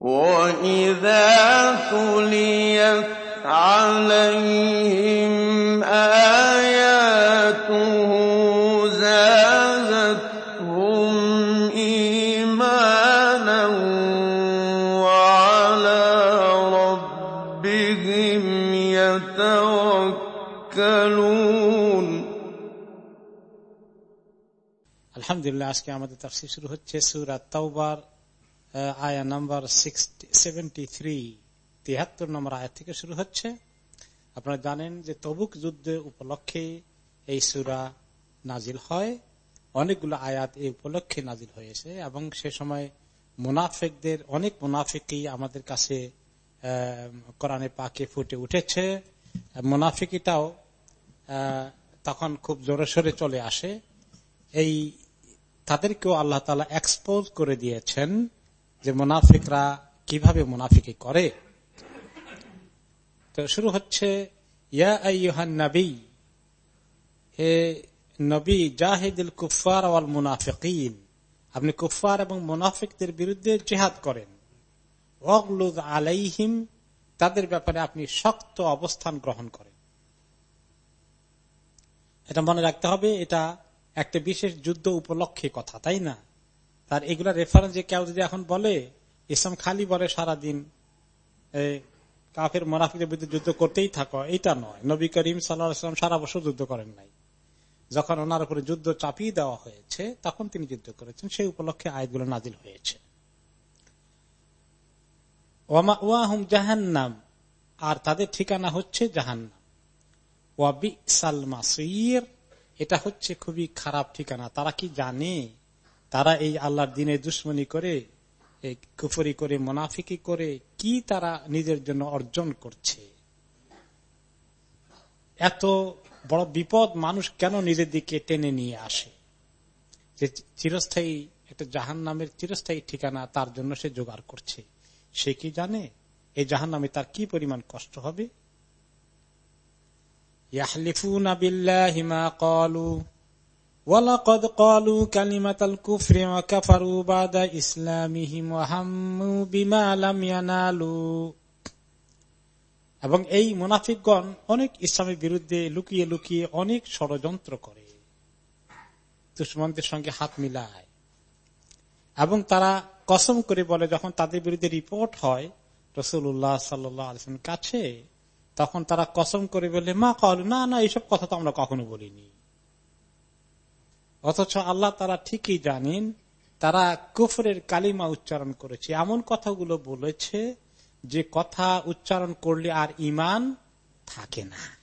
وَإِذَا تُلِيَتْ عَلَيْهِمْ آيَاتُهُ زَادَتْهُمْ إِيمَانًا وَعَلَىٰ رَبِّهِمْ يَتَوَكَّلُونَ আলহামদুলিল্লাহ আজকে আমাদের তাফসীর শুরু হচ্ছে সূরা তাওবার আহ, আয়া নাম্বার সেভেন্টি থ্রি তিয়াত্তর নম্বর আয়াত থেকে শুরু হচ্ছে। আপনারা জানেন যে তবুক যুদ্ধ উপলক্ষে এই সুরা নাজিল হয়। অনেকগুলো আয়াত এই উপলক্ষে নাজিল হয়েছে এবং সে সময় মুনাফেকদের, অনেক মুনাফিকই আমাদের কাছে কোরআনে পাকে ফুটে উঠেছে। মুনাফিকিটাও তখন খুব জোরে চলে আসে। এই, তাদেরকেও আল্লাহ তালা এক্সপোজ করে দিয়েছেন। যে মুনাফিকরা কীভাবে মুনাফিকি করে? তো শুরু হচ্ছে, ইয়া নবী, হে নবী, জাহিদুল কুফার ওয়াল মুনাফিকিন। আপনি কুফার এবং মুনাফিকদের বিরুদ্ধে জেহাদ করেন। ওয়াগলুদ আলাইহিম, তাদের ব্যাপারে আপনি শক্ত অবস্থান গ্রহণ করেন। এটা মনে রাখতে হবে, এটা একটা বিশেষ যুদ্ধ উপলক্ষে কথা, তাই না? তার এগুলা রেফারেন্স যে কেউ যদি এখন বলে, ইসলাম খালি বলে সারাদিন কাফের মোনাফিকের বিরুদ্ধে যুদ্ধ করতেই থাকো, এইটা নয়। নবী করিম সাল্লাম সারা বছর যুদ্ধ করেন নাই। যখন ওনার উপরে যুদ্ধ চাপিয়ে দেওয়া হয়েছে, তখন তিনি যুদ্ধ করেছেন। সেই উপলক্ষে আয়গুলো নাজিল হয়েছে। জাহান্নাম, আর তাদের ঠিকানা হচ্ছে জাহান্নাম। ওয়াবি সালমাসির এটা হচ্ছে খুবই খারাপ ঠিকানা। তারা কি জানে? তারা এই আল্লাহর দিনে দুশ্মনী করে কুফরি করে, মোনাফিকি করে, কি তারা নিজের জন্য অর্জন করছে? এত বড় বিপদ মানুষ কেন নিজের দিকে টেনে নিয়ে আসে? যে চিরস্থায়ী একটা জাহান নামের চিরস্থায়ী ঠিকানা তার জন্য সে জোগাড় করছে। সে কি জানে? এই জাহান নামে তার কি পরিমাণ কষ্ট হবে? ইয়াহলিফুন আবিল্লাহ কলু। ولقد قالوا كلمة الكفر وكفروا بعد إسلامهم وهموا بما لم ينالوا এবং এই মুনাফিকগণ অনেক ইসলামের বিরুদ্ধে লুকিয়ে লুকিয়ে অনেক ষড়যন্ত্র করে দুশ্মনদের সঙ্গে হাত মিলায় এবং তারা কসম করে বলে যখন তাদের বিরুদ্ধে রিপোর্ট হয় রসুল্লাহ সাল্লাম কাছে তখন তারা কসম করে বললে মা কল না না এইসব কথা তো আমরা কখনো বলিনি অথচ আল্লাহ তারা ঠিকই জানেন, তারা কুফরের কালিমা উচ্চারণ করেছে। এমন কথাগুলো বলেছে যে কথা উচ্চারণ করলে আর ইমান থাকে না।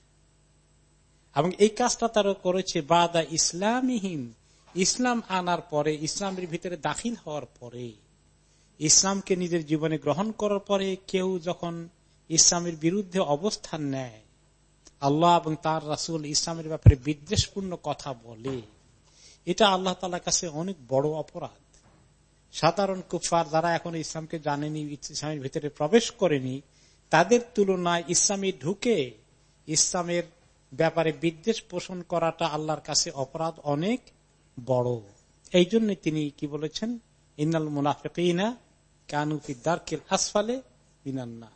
এবং এই কাজটা তারা করেছে বাদা ইসলামহীন। ইসলাম আনার পরে, ইসলামের ভিতরে দাখিল হওয়ার পরে, ইসলামকে নিজের জীবনে গ্রহণ করার পরে কেউ যখন ইসলামের বিরুদ্ধে অবস্থান নেয়, আল্লাহ এবং তার রাসুল ইসলামের ব্যাপারে বিদ্বেষপূর্ণ কথা বলে। এটা আল্লাহ তালার কাছে অনেক বড় অপরাধ। সাধারণ কুফার যারা এখন ইসলামকে জানেনি, ইসলামের ভিতরে প্রবেশ করেনি, তাদের তুলনায় ইসলামে ঢুকে ইসলামের ব্যাপারে বিদ্বেষ পোষণ করাটা আল্লাহর কাছে অপরাধ অনেক বড়। এই জন্য তিনি কি বলেছেন? ইন্নাল মুনাফিনা কানুফি দার্কিল আসফালে বিনান্না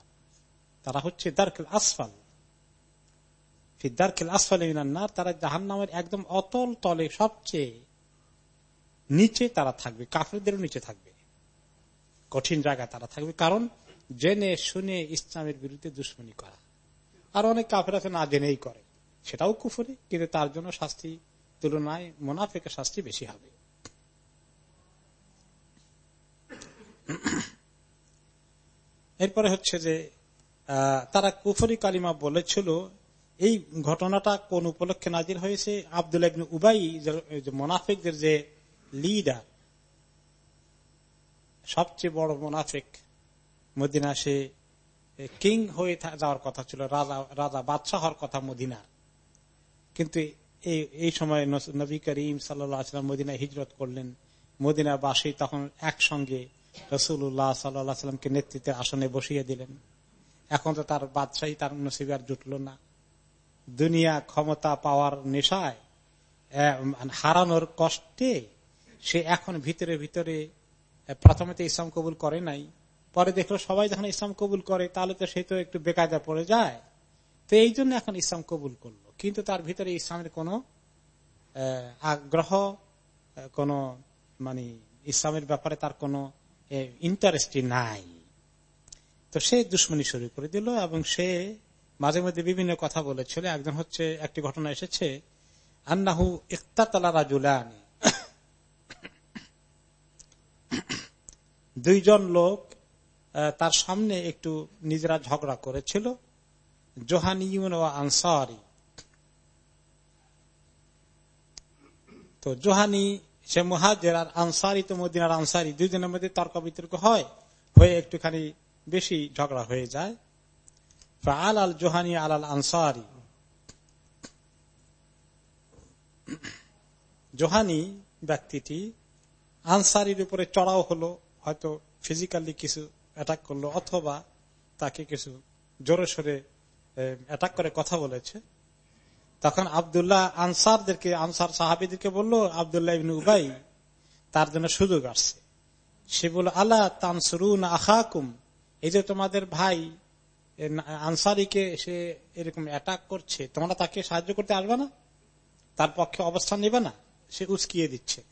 তারা হচ্ছে দার্কেল আসফাল। দার্কেল আসফাল ইনান্নার তারা জাহান নামের একদম অতল তলে সবচেয়ে নিচে তারা থাকবে, কাফেরদেরও নিচে থাকবে। কঠিন জায়গায় তারা থাকবে, কারণ জেনে শুনে ইসলামের বিরুদ্ধে দুশ্মনী করা। আর অনেক কাফের আছে না জেনেই করে। সেটাও কুফরি, কিন্তু তার জন্য শাস্তি তুলনায় মোনাফেকের শাস্তি বেশি হবে। এরপরে হচ্ছে যে তারা কুফরি কালিমা বলেছিল এই ঘটনাটা কোন উপলক্ষে নাজির হয়েছে? আব্দুল উবাই মোনাফিকদের যে লিডার সবচেয়ে বড় মোনাফিক, মদিনা, সে কিং হয়ে যাওয়ার কথা ছিল, রাজা রাজা বাদশাহ হওয়ার কথা মদিনার। কিন্তু এই সময় নবী করিম সাল্লাম মদিনা হিজরত করলেন। মদিনা বাসী তখন একসঙ্গে রসুল্লাহ সাল্লাহ সাল্লামকে নেতৃত্বের আসনে বসিয়ে দিলেন। এখন তো তার বাদশাহী তার নসিবে আর জুটল না। দুনিয়া ক্ষমতা পাওয়ার নেশায় হারানোর কষ্টে সে এখন ভিতরে ভিতরে প্রথমে তো ইসলাম কবুল করে নাই, পরে দেখল সবাই যখন ইসলাম কবুল করে, তাহলে তো সে তো একটু বেকায়দা পড়ে যায়। তো এই জন্য এখন ইসলাম কবুল করল। কিন্তু তার ভিতরে ইসলামের কোন আগ্রহ কোন মানে ইসলামের ব্যাপারে তার কোন ইন্টারেস্টই নাই। তো সে দুশ্মনী শুরু করে দিল এবং সে মাঝে মধ্যে বিভিন্ন কথা বলেছিল। একজন হচ্ছে, একটি ঘটনা এসেছে, আন্নাহু ইকতালা রাজুলানি। দুইজন লোক তার সামনে একটু নিজেরা ঝগড়া করেছিল জোহানি ও আনসারি। তো জোহানি, সে মহাজের আর আনসারি তো মদিনার আনসারি, দুইজনের মধ্যে তর্ক বিতর্ক হয়, হয়ে একটুখানি বেশি ঝগড়া হয়ে যায়। Al Al Juhani Al Al Ansari Juhani ব্যক্তিটি আনসারির উপরে চড়াও হলো, হয়তো ফিজিক্যালি কিছু অ্যাটাক করল, অথবা তাকে কিছু জোরে সোরে অ্যাটাক করে কথা বলেছে। তখন আবদুল্লাহ আনসারদেরকে, আনসার সাহাবিদেরকে বলল, আবদুল্লাহ ইবিন উবাই, তার জন্য সুযোগ আসছে। সে বলল আল্লাহ তানসরুন আখাকুম, এই যে তোমাদের ভাই আনসারিকে সে এরকম অ্যাটাক করছে, তোমরা তাকে সাহায্য করতে আসবে না? তার পক্ষে অবস্থান নেবে না? সে উস্কিয়ে দিচ্ছে।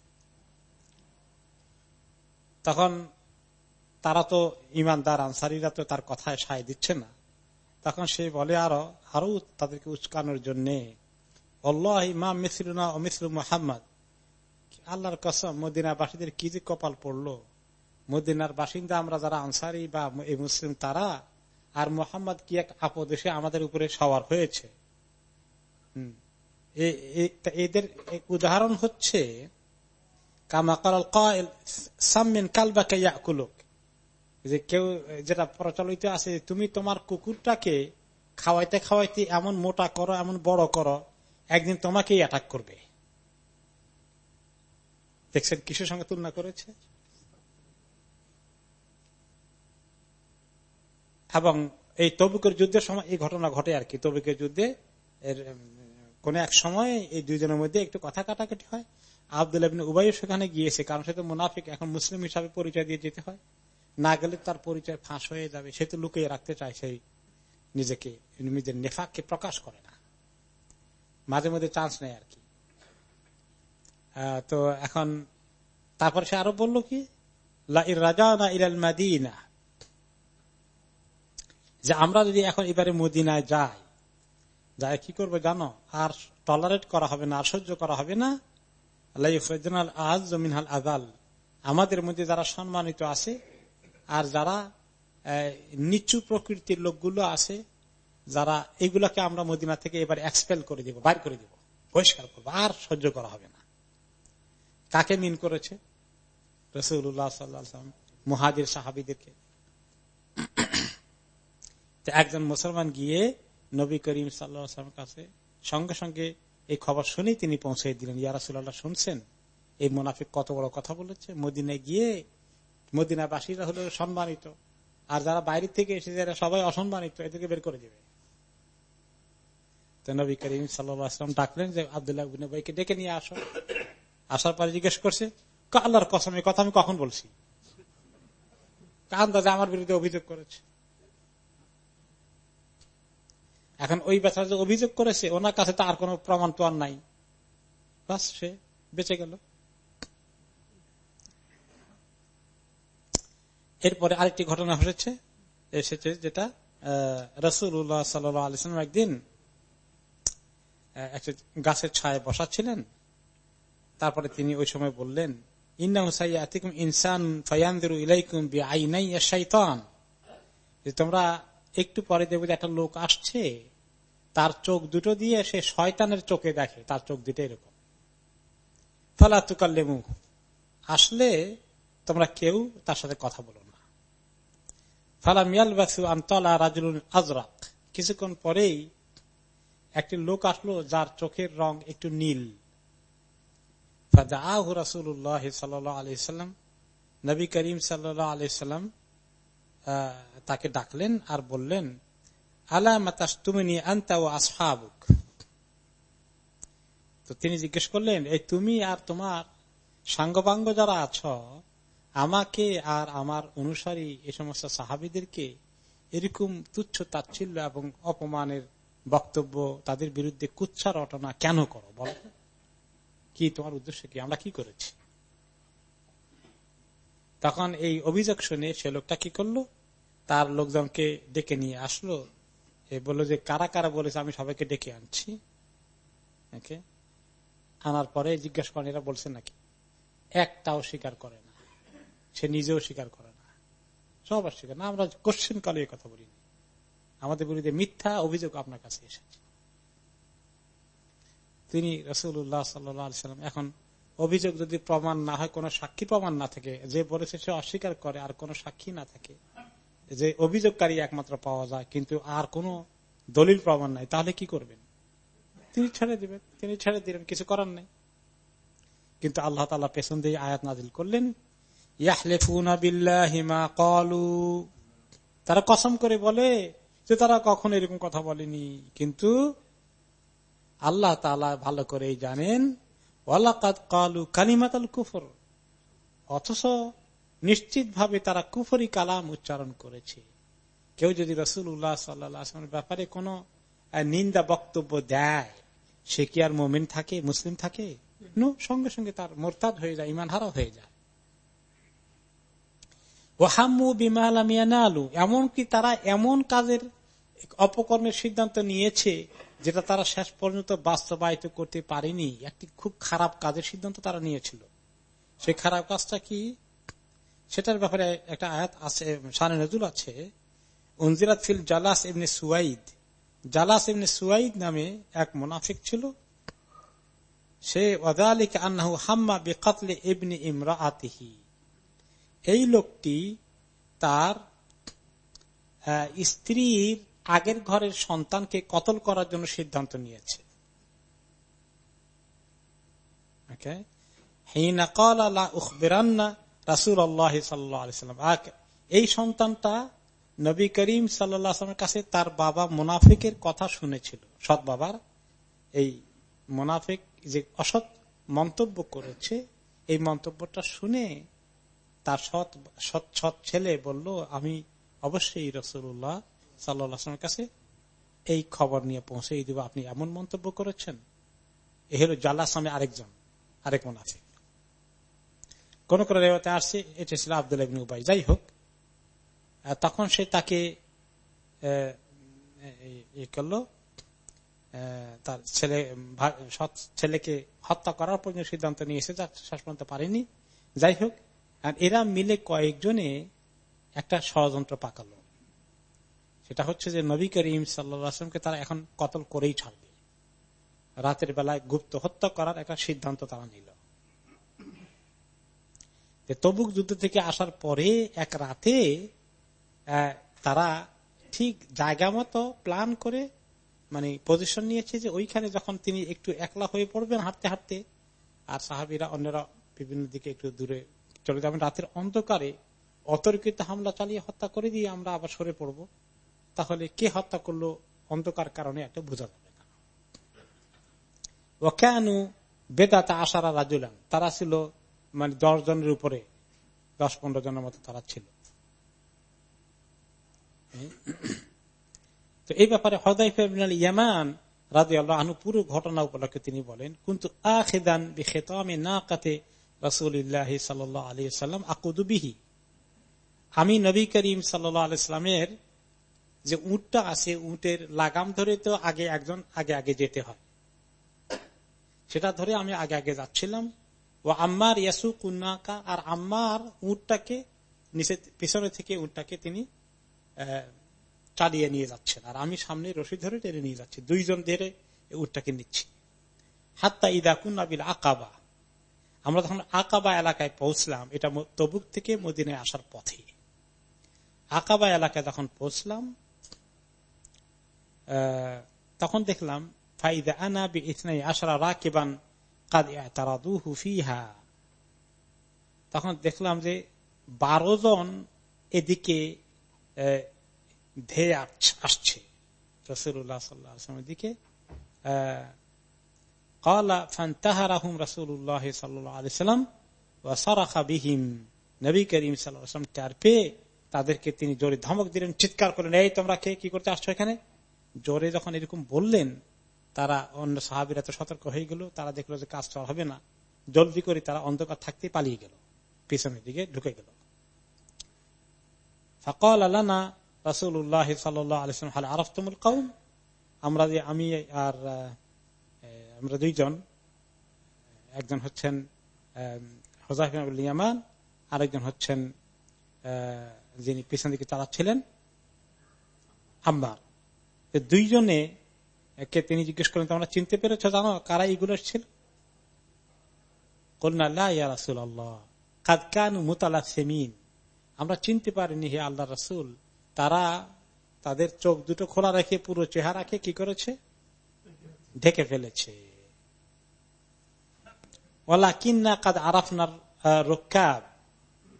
তখন তারা তো ইমানদার, আনসারিরা তো তার কথায় সায় দিচ্ছে না। তখন সে বলে আরও আরও তাদেরকে উস্কানোর জন্য মোহাম্মদ। আল্লাহর কসম, মদিনাবাসীদের কি যে কপাল পড়ল। মদিনার বাসিন্দা আমরা যারা আনসারি বা এই মুসলিম তারা আর মোহাম্মদ কি এক আপদ এসে আমাদের উপরে সওয়ার হয়েছে? এদের উদাহরণ হচ্ছে কেউ, যেটা প্রচলিত আছে, তুমি তোমার কুকুরটাকে খাওয়াইতে খাওয়াইতে এমন মোটা করো, এমন বড় করো, একদিন তোমাকেই অ্যাটাক করবে। দেখছেন কিসের সঙ্গে তুলনা করেছে? এবং এই তবুকের যুদ্ধের সময় এই ঘটনা ঘটে আর কি। তবুকের যুদ্ধে কোন এক সময় এই দুইজনের মধ্যে একটু কথা কাটাকাটি হয়। আবদুল্লাহ উবাই সেখানে গিয়েছে, কারণ সে তো মুনাফিক, এখন মুসলিম হিসাবে পরিচয় দিয়ে যেতে হয়। না গেলে তার পরিচয় ফাঁস হয়ে যাবে, সে তো লুকিয়ে রাখতে চায় সেই নিজেকে, নিজের নেফাককে প্রকাশ করে না। মাঝে মধ্যে চান্স নেয় আর কি। তো এখন তারপর সে আরও বলল কি রাজা না ইরাল মাদিনা। যে আমরা যদি এখন এবারে মদিনায় যাই যাই কি করব জানো? আর টলারেট করা হবে না, আর সহ্য করা হবে না? আজ জমিনহাল আদাল আমাদের মধ্যে যারা সম্মানিত আছে, আর যারা নিচু প্রকৃতির লোকগুলো আছে, যারা এগুলাকে আমরা মদিনা থেকে এবার এক্সপেল করে দিব, বাইর করে দিব বহিষ্কার করব, আর সহ্য করা হবে না। কাকে মিন করেছে? রসুল্লাহ সাল্লাম মুহাজির সাহাবিদেরকে। একজন মুসলমান গিয়ে নবী করিম সাল্লামের কাছে সঙ্গে সঙ্গে এই খবর শুনেই তিনি পৌঁছে দিলেন ইয়ারাসুল্লাহ শুনছেন? এই মুনাফিক কত বড় কথা বলেছে? মদিনায় গিয়ে মদিনাবাসীরা হলো সম্মানিত। আর যারা বাইরে থেকে এসে যারা সবাই অসম্মানিত, এদেরকে বের করে দেবে। নবী করিম সাল্লাম ডাকলেন যে, আবদুল্লাহ ভাইকে ডেকে নিয়ে আসো। আসার পরে জিজ্ঞেস করছে আল্লাহর কসম এই কথা আমি কখন বলছি? কান দাদা আমার বিরুদ্ধে অভিযোগ করেছে। এখন ওই বেচারা যে অভিযোগ করেছে, ওনার কাছে তো আর কোন প্রমাণ তো আর নাই। বাস, সে বেঁচে গেল। এরপরে আরেকটি ঘটনা হয়েছে এসেছে যেটা রসুল্লাহ সাল্লাম একদিন একটা গাছের ছায় বসাচ্ছিলেন। তারপরে তিনি ওই সময় বললেন ইনসান তোমরা একটু পরে দেখবে একটা লোক আসছে তার চোখ দুটো দিয়ে সে শয়তানের চোখে দেখে, তার চোখ দুটো এরকম। ফলা তুকার লেমু আসলে তোমরা কেউ তার সাথে কথা বলো না। ফালা মিয়াল বাসু আমতলা রাজুল আজরাক। কিছুক্ষণ পরেই একটি লোক আসলো যার চোখের রং একটু নীল। সাল্লাম নবী করিম সাল্লাহ আলাইসাল্লাম তাকে ডাকলেন আর বললেন তো তিনি জিজ্ঞেস করলেন, এই তুমি আর তোমার সাঙ্গবাঙ্গ যারা আছ, আমাকে আর আমার অনুসারী এ সমস্ত সাহাবিদেরকে এরকম তুচ্ছ তাচ্ছিল্য এবং অপমানের বক্তব্য তাদের বিরুদ্ধে কুচ্ছা রটনা কেন করো বল? কি তোমার উদ্দেশ্য কি? আমরা কি করেছি? তখন এই অভিযোগ শুনে সে লোকটা কি করল? তার লোকজনকে ডেকে নিয়ে আসলো। এ বলল যে, কারা কারা বলেছে আমি সবাইকে ডেকে আনছি? আনার পরে জিজ্ঞাসা করেন, এরা বলছে নাকি? একটাও স্বীকার করে না। সে নিজেও স্বীকার করে না। সব স্বীকার না, আমরা কোশ্চেন কালে কথা বলিনি। আমাদের বিরুদ্ধে মিথ্যা অভিযোগ আপনার কাছে এসেছে। তিনি রসুল্লাহ সাল্লাম এখন অভিযোগ যদি প্রমাণ না হয়, কোন সাক্ষী প্রমাণ না থাকে, যে বলেছে সে অস্বীকার করে আর কোন সাক্ষী না থাকে যে অভিযোগকারী একমাত্র পাওয়া যায়, কিন্তু আর কোন দলিল প্রমাণ নাই, তাহলে কি করবেন? তিনি ছেড়ে দিবেন, তিনি ছেড়ে দিলেন কিছু করার নেই। কিন্তু আল্লাহ তালা পেছন দিয়ে আয়াত নাজিল করলেন তারা কসম করে বলে যে তারা কখন এরকম কথা বলেনি। কিন্তু আল্লাহ তালা ভালো করেই জানেন অথচ নিশ্চিত ভাবে তারা কুফরি কালাম উচ্চারণ করেছে। কেউ যদি রসুল উল্লাহ সাল্লামের ব্যাপারে কোন নিন্দা বক্তব্য দেয়, সে কি আর মোমেন থাকে, মুসলিম থাকে? সঙ্গে সঙ্গে তার মোরতাদ হয়ে যায় ইমান হারা হয়ে যায়। ও হাম্মু বিমাল আলু এমনকি তারা এমন কাজের অপকর্মের সিদ্ধান্ত নিয়েছে, যেটা তারা শেষ পর্যন্ত বাস্তবায়িত করতে পারেনি। একটি খুব খারাপ কাজের সিদ্ধান্ত তারা নিয়েছিল। সেই খারাপ কাজটা কি? সেটার ব্যাপারে একটা আয়াত আছে সানে নজুল আছে। উনজিরাত ফিল জালাস এমনি সুয়াইদ। জালাস এমনি সুয়াইদ নামে এক মোনাফিক ছিল। সে ওদালিক আন্নাহু হাম্মা বেকাতলে ইবনি ইমরা আতিহি এই লোকটি তার স্ত্রীর আগের ঘরের সন্তানকে কতল করার জন্য সিদ্ধান্ত নিয়েছে। এই সন্তানটা নবী করিম সাল্লামের কাছে তার বাবা মুনাফিকের কথা শুনেছিল। সৎ বাবার এই মুনাফিক যে অসৎ মন্তব্য করেছে, এই মন্তব্যটা শুনে তার সৎ সৎ সৎ ছেলে বলল, আমি অবশ্যই রসুল্লাহ সাল্লামের কাছে এই খবর নিয়ে পৌঁছে দিব। আপনি এমন মন্তব্য করেছেন? এ হলো জাল্লাহ সামনে আরেকজন, আরেক মুনাফিক। কোন কোন রেওয়াতে আসছে এটা ছিল আব্দুল ইবনে উবাই। যাই হোক তখন সে তাকে করল তার ছেলে সৎ ছেলেকে হত্যা করার পর্যন্ত সিদ্ধান্ত নিয়েছে, যা শেষ পর্যন্ত পারেনি। যাই হোক, আর এরা মিলে কয়েকজনে একটা ষড়যন্ত্র পাকালো। সেটা হচ্ছে যে নবী করিম সাল্লামকে তারা এখন কতল করেই ছাড়বে। রাতের বেলায় গুপ্ত হত্যা করার একটা সিদ্ধান্ত তারা নিল। তবুক যুদ্ধ থেকে আসার পরে এক রাতে তারা ঠিক জায়গা মতো প্ল্যান করে মানে পজিশন নিয়েছে যে ওইখানে যখন তিনি একটু একলা হয়ে পড়বেন হাঁটতে হাঁটতে, আর সাহাবিরা অন্যরা বিভিন্ন দিকে একটু দূরে চলে যাবেন। রাতের অন্ধকারে অতর্কিত হামলা চালিয়ে হত্যা করে দিয়ে আমরা আবার সরে পড়ব। তাহলে কে হত্যা করল অন্ধকার কারণে একটা বোঝা যাবে না। ও কেন বেদাতা আশারা রাজুলান, তারা ছিল মানে দশ জনের উপরে, দশ পনেরো জনের মতো তারা ছিল। তো এই ব্যাপারে হদাই ইয়ামান রাজি আল্লাহ আনু পুরো ঘটনা উপলক্ষে তিনি বলেন, কিন্তু আখেদান বিখেতামে না কাতে রসুল্লাহ সাল্লাহ আলী সাল্লাম আকুদুবিহি আমি নবী করিম আলাইস্লামের যে উঁটটা আছে, উঁটের লাগাম ধরে তো আগে একজন আগে আগে যেতে হয়। সেটা ধরে আমি আগে আগে যাচ্ছিলাম। ও আম্মার ইয়াসু কুন্নাকা আর আম্মার উঁটটাকে, নিচে, পিছনে থেকে উঁটটাকে তিনি চালিয়ে নিয়ে যাচ্ছেন। আর আমি সামনে রশি ধরে টেনে নিয়ে যাচ্ছি। দুইজন ধরে উটটাকে নিচ্ছি। হাত্তা ইদাকুন আবিল আকাবা। আমরা যখন আকাবা এলাকায় পৌঁছলাম, এটা তবুক থেকে মদিনায় আসার পথে। আকাবা এলাকায় যখন পৌঁছলাম তখন দেখলাম, ফাইদা আনা বি ইসনাই আশারা রাকিবান তখন দেখলাম যে বারো জন এদিকে ধেয়ে আসছে। রসুল্লাহ সাল্লামের দিকে নবী তাদেরকে তিনি জোরে ধমক দিলেন, চিৎকার করলেন, এই তোমরা কে? কি করতে আসছো এখানে? জোরে যখন এরকম বললেন তারা অন্য সাহাবিরা তো সতর্ক হয়ে গেল, তারা দেখল যে কাজ চল হবে না। জলদি করে তারা অন্ধকার থাকতে পালিয়ে গেল, পিছনের দিকে ঢুকে গেল। ফকল আল্লাহ রাসুল্লাহ সাল্লাম হাল আরফতমুল কৌম আমরা যে আমি আর আমরা দুইজন, একজন হচ্ছেন হোজাফিয়ামান আরেকজন হচ্ছেন যিনি পিছন দিকে চালাচ্ছিলেন আম্বার দুইজনে কে তিনি জিজ্ঞেস করেন, তোমরা চিনতে পেরেছ, জানো কারা এইগুলো ছিল? আমরা চিনতে পারিনি, হে আল্লাহ রসুল, তারা তাদের চোখ দুটো খোলা রেখে পুরো চেহারাকে কি করেছে? ঢেকে ফেলেছে। কাদ আরাফনার রক্ষাব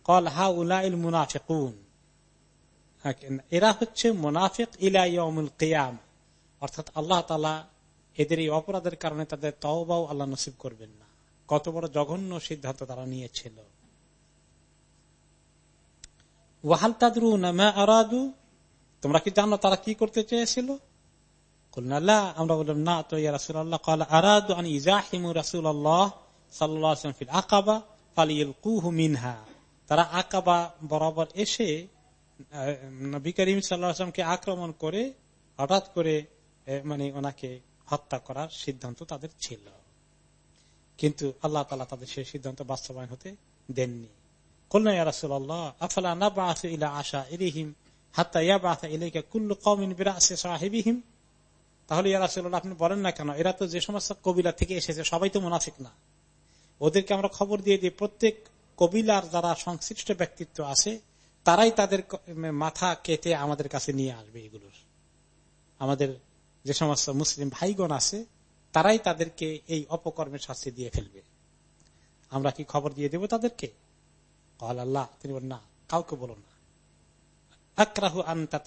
কল হা উলাইল মুনাফিকুন। এরা হচ্ছে মুনাফিক ইলাইমুল কেয়াম। অর্থাৎ আল্লাহ তালা এদের এই অপরাধের কারণে তাদের তওবাও আল্লাহ নসিব করবেন না। কত বড় জঘন্য সিদ্ধান্ত তারা নিয়েছিল। ওয়াহাল তাদরু না আরাদু, তোমরা কি জানো তারা কি করতে চেয়েছিল? আক্রমণ করে, হঠাৎ করে মানে ওনাকে হত্যা করার সিদ্ধান্ত তাদের ছিল। কিন্তু আল্লাহ তালা তাদের সেই সিদ্ধান্ত বাস্তবায়ন হতে দেননি। আপনি বলেন না কেন? এরা তো যে সমস্ত কবিলা থেকে এসেছে, সবাই তো মুনাফিক না। ওদেরকে আমরা খবর দিয়ে দিই, প্রত্যেক কবিলার যারা সংশ্লিষ্ট ব্যক্তিত্ব আছে, তারাই তাদের মাথা কেটে আমাদের কাছে নিয়ে আসবে এগুলোর। আমাদের যে সমস্ত মুসলিম ভাইগণ আছে, তারাই তাদেরকে এই অপকর্মের শাস্তি দিয়ে ফেলবে। আমরা কি খবর দিয়ে দেব তাদেরকে? আল্লাহ, তিনি বলেন, না, কাউকে বলো না। আন্তা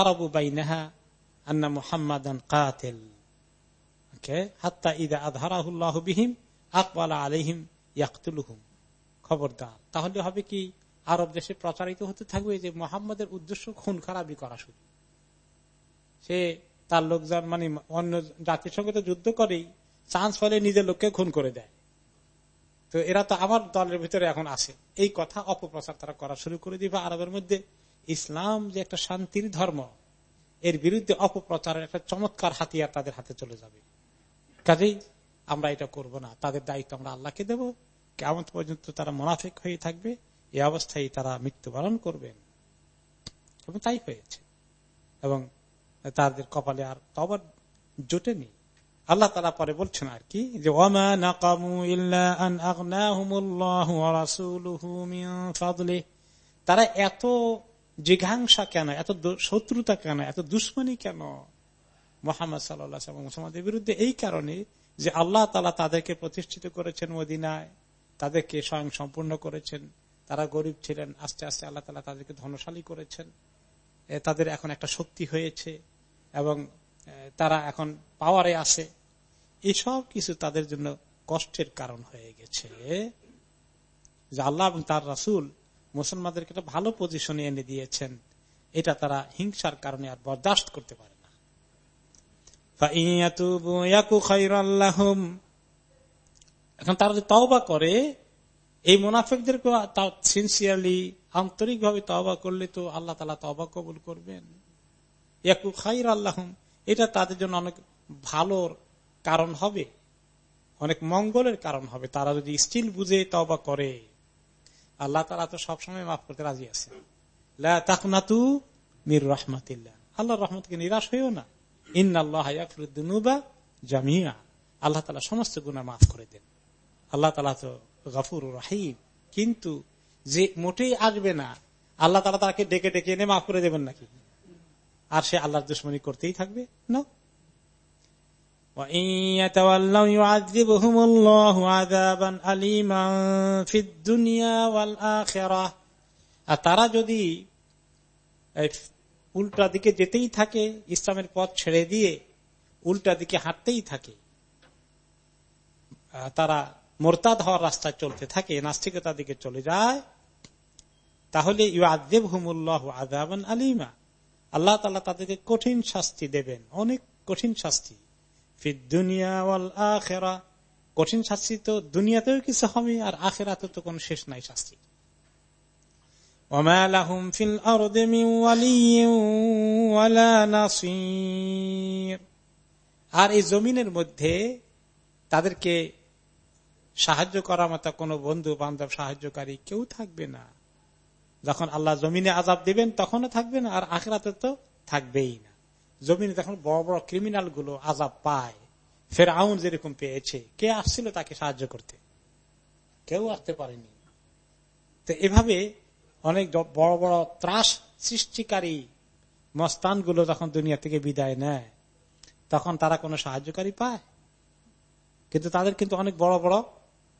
আরবু বাইনাহা আন্না মুহাম্মাদান হাত্তা ইদা আধারাহুল্লাহ বিহিম খবরদার, তাহলে হবে কি, আরব দেশে প্রচারিত হতে থাকবে যে মোহাম্মদের উদ্দেশ্য খুন খারাপি করা শুধু। সে তার লোকজন মানে অন্য জাতির সঙ্গে তো যুদ্ধ করেই, চান্স ফলে নিজের লোককে খুন করে দেয়। তো এরা তো আমার দলের ভিতরে এখন আছে। এই কথা অপপ্রচার তারা করা শুরু করে দিবে আরবের মধ্যে। ইসলাম যে একটা শান্তির ধর্ম, এর বিরুদ্ধে অপপ্রচারের একটা চমৎকার হাতিয়ার তাদের হাতে চলে যাবে। কাজেই আমরা এটা করব না। তাদের দায়িত্ব আমরা আল্লাহকে দেব। কেমন পর্যন্ত তারা মোনাফিক হয়ে থাকবে। এই অবস্থায় তারা মৃত্যুবরণ করবেন। এবং তাই হয়েছে। এবং তাদের কপালে আর তবর জোটেনি। আল্লাহ তারা পরে বলছেন আর কি যে তারা এত জিঘাংসা কেন, এত শত্রুতা কেন, এত দুশ্মনী কেন মোহাম্মদ সাল্লাহ মুসলমানদের বিরুদ্ধে? এই কারণে যে আল্লাহ তালা তাদেরকে প্রতিষ্ঠিত করেছেন মদিনায়, তাদেরকে স্বয়ং সম্পূর্ণ করেছেন। তারা গরিব ছিলেন, আস্তে আস্তে আল্লাহ তালা তাদেরকে ধনশালী করেছেন। তাদের এখন একটা শক্তি হয়েছে এবং তারা এখন পাওয়ারে আছে। এসব কিছু তাদের জন্য কষ্টের কারণ হয়ে গেছে। যে আল্লাহ এবং তার রাসুল মুসলমানদেরকে একটা ভালো পজিশনে এনে দিয়েছেন, এটা তারা হিংসার কারণে আর বরদাস্ত করতে পারে না। এখন তারা যদি তওবা করে, এই মুনাফিকদেরকে সিনসিয়ারলি আন্তরিক ভাবে তবা করলে তো আল্লাহ তালা তবা কবুল করবেন। খাইর আল্লাহম, এটা তাদের জন্য অনেক ভালোর কারণ হবে, অনেক মঙ্গলের কারণ হবে। তারা যদি স্টিল বুঝে তবা করে, আল্লাহ তালা তো সবসময় মাফ করতে রাজি আছে তাকনাতু মির রহমাতিল্লাহ। আল্লাহ রহমতকে নিরাশ হইও না। ইন আল্লাহ জামিয়া আল্লাহ তালা সমস্ত গুণা মাফ করে দেন। আল্লাহ তালা তো গফুর রাহিম। কিন্তু যে মোটেই আসবে না, আল্লাহ তারা তাকে ডেকে ডেকে এনে মাফ করে দেবেন নাকি? আর সে আল্লাহর দুশ্মনী করতেই থাকবে? না তারা যদি উল্টা দিকে যেতেই থাকে, ইসলামের পথ ছেড়ে দিয়ে উল্টা দিকে হাঁটতেই থাকে তারা মোরতাদ হওয়ার রাস্তায় চলতে থাকে নাস্তিকতার দিকে চলে যায়, তাহলে ইউ আদেব হুমুল্লাহ আদাবান আলিমা। আল্লাহ তালা তাদেরকে কঠিন শাস্তি দেবেন, অনেক কঠিন শাস্তি। আখেরা। কঠিন শাস্তি তো দুনিয়াতেও কিছু হবে, আর আখেরাতে তো কোনো শেষ নাই শাস্তি। আর এই জমিনের মধ্যে তাদেরকে সাহায্য করার মতো কোন বন্ধু, বান্ধব, সাহায্যকারী কেউ থাকবে না। যখন আল্লাহ জমিনে আজাব দিবেন, তখনও থাকবে না, আর আখরাতে তো থাকবেই না। জমিনে তখন বড় বড় ক্রিমিনালগুলো আজাব পায় ফের আউন যেরকম পেয়েছে, কে আসছিল তাকে সাহায্য করতে? কেউ আসতে পারেনি। তো এভাবে অনেক বড় বড় ত্রাস সৃষ্টিকারী মস্তানগুলো যখন দুনিয়া থেকে বিদায় নেয়, তখন তারা কোনো সাহায্যকারী পায়? কিন্তু তাদের কিন্তু অনেক বড় বড়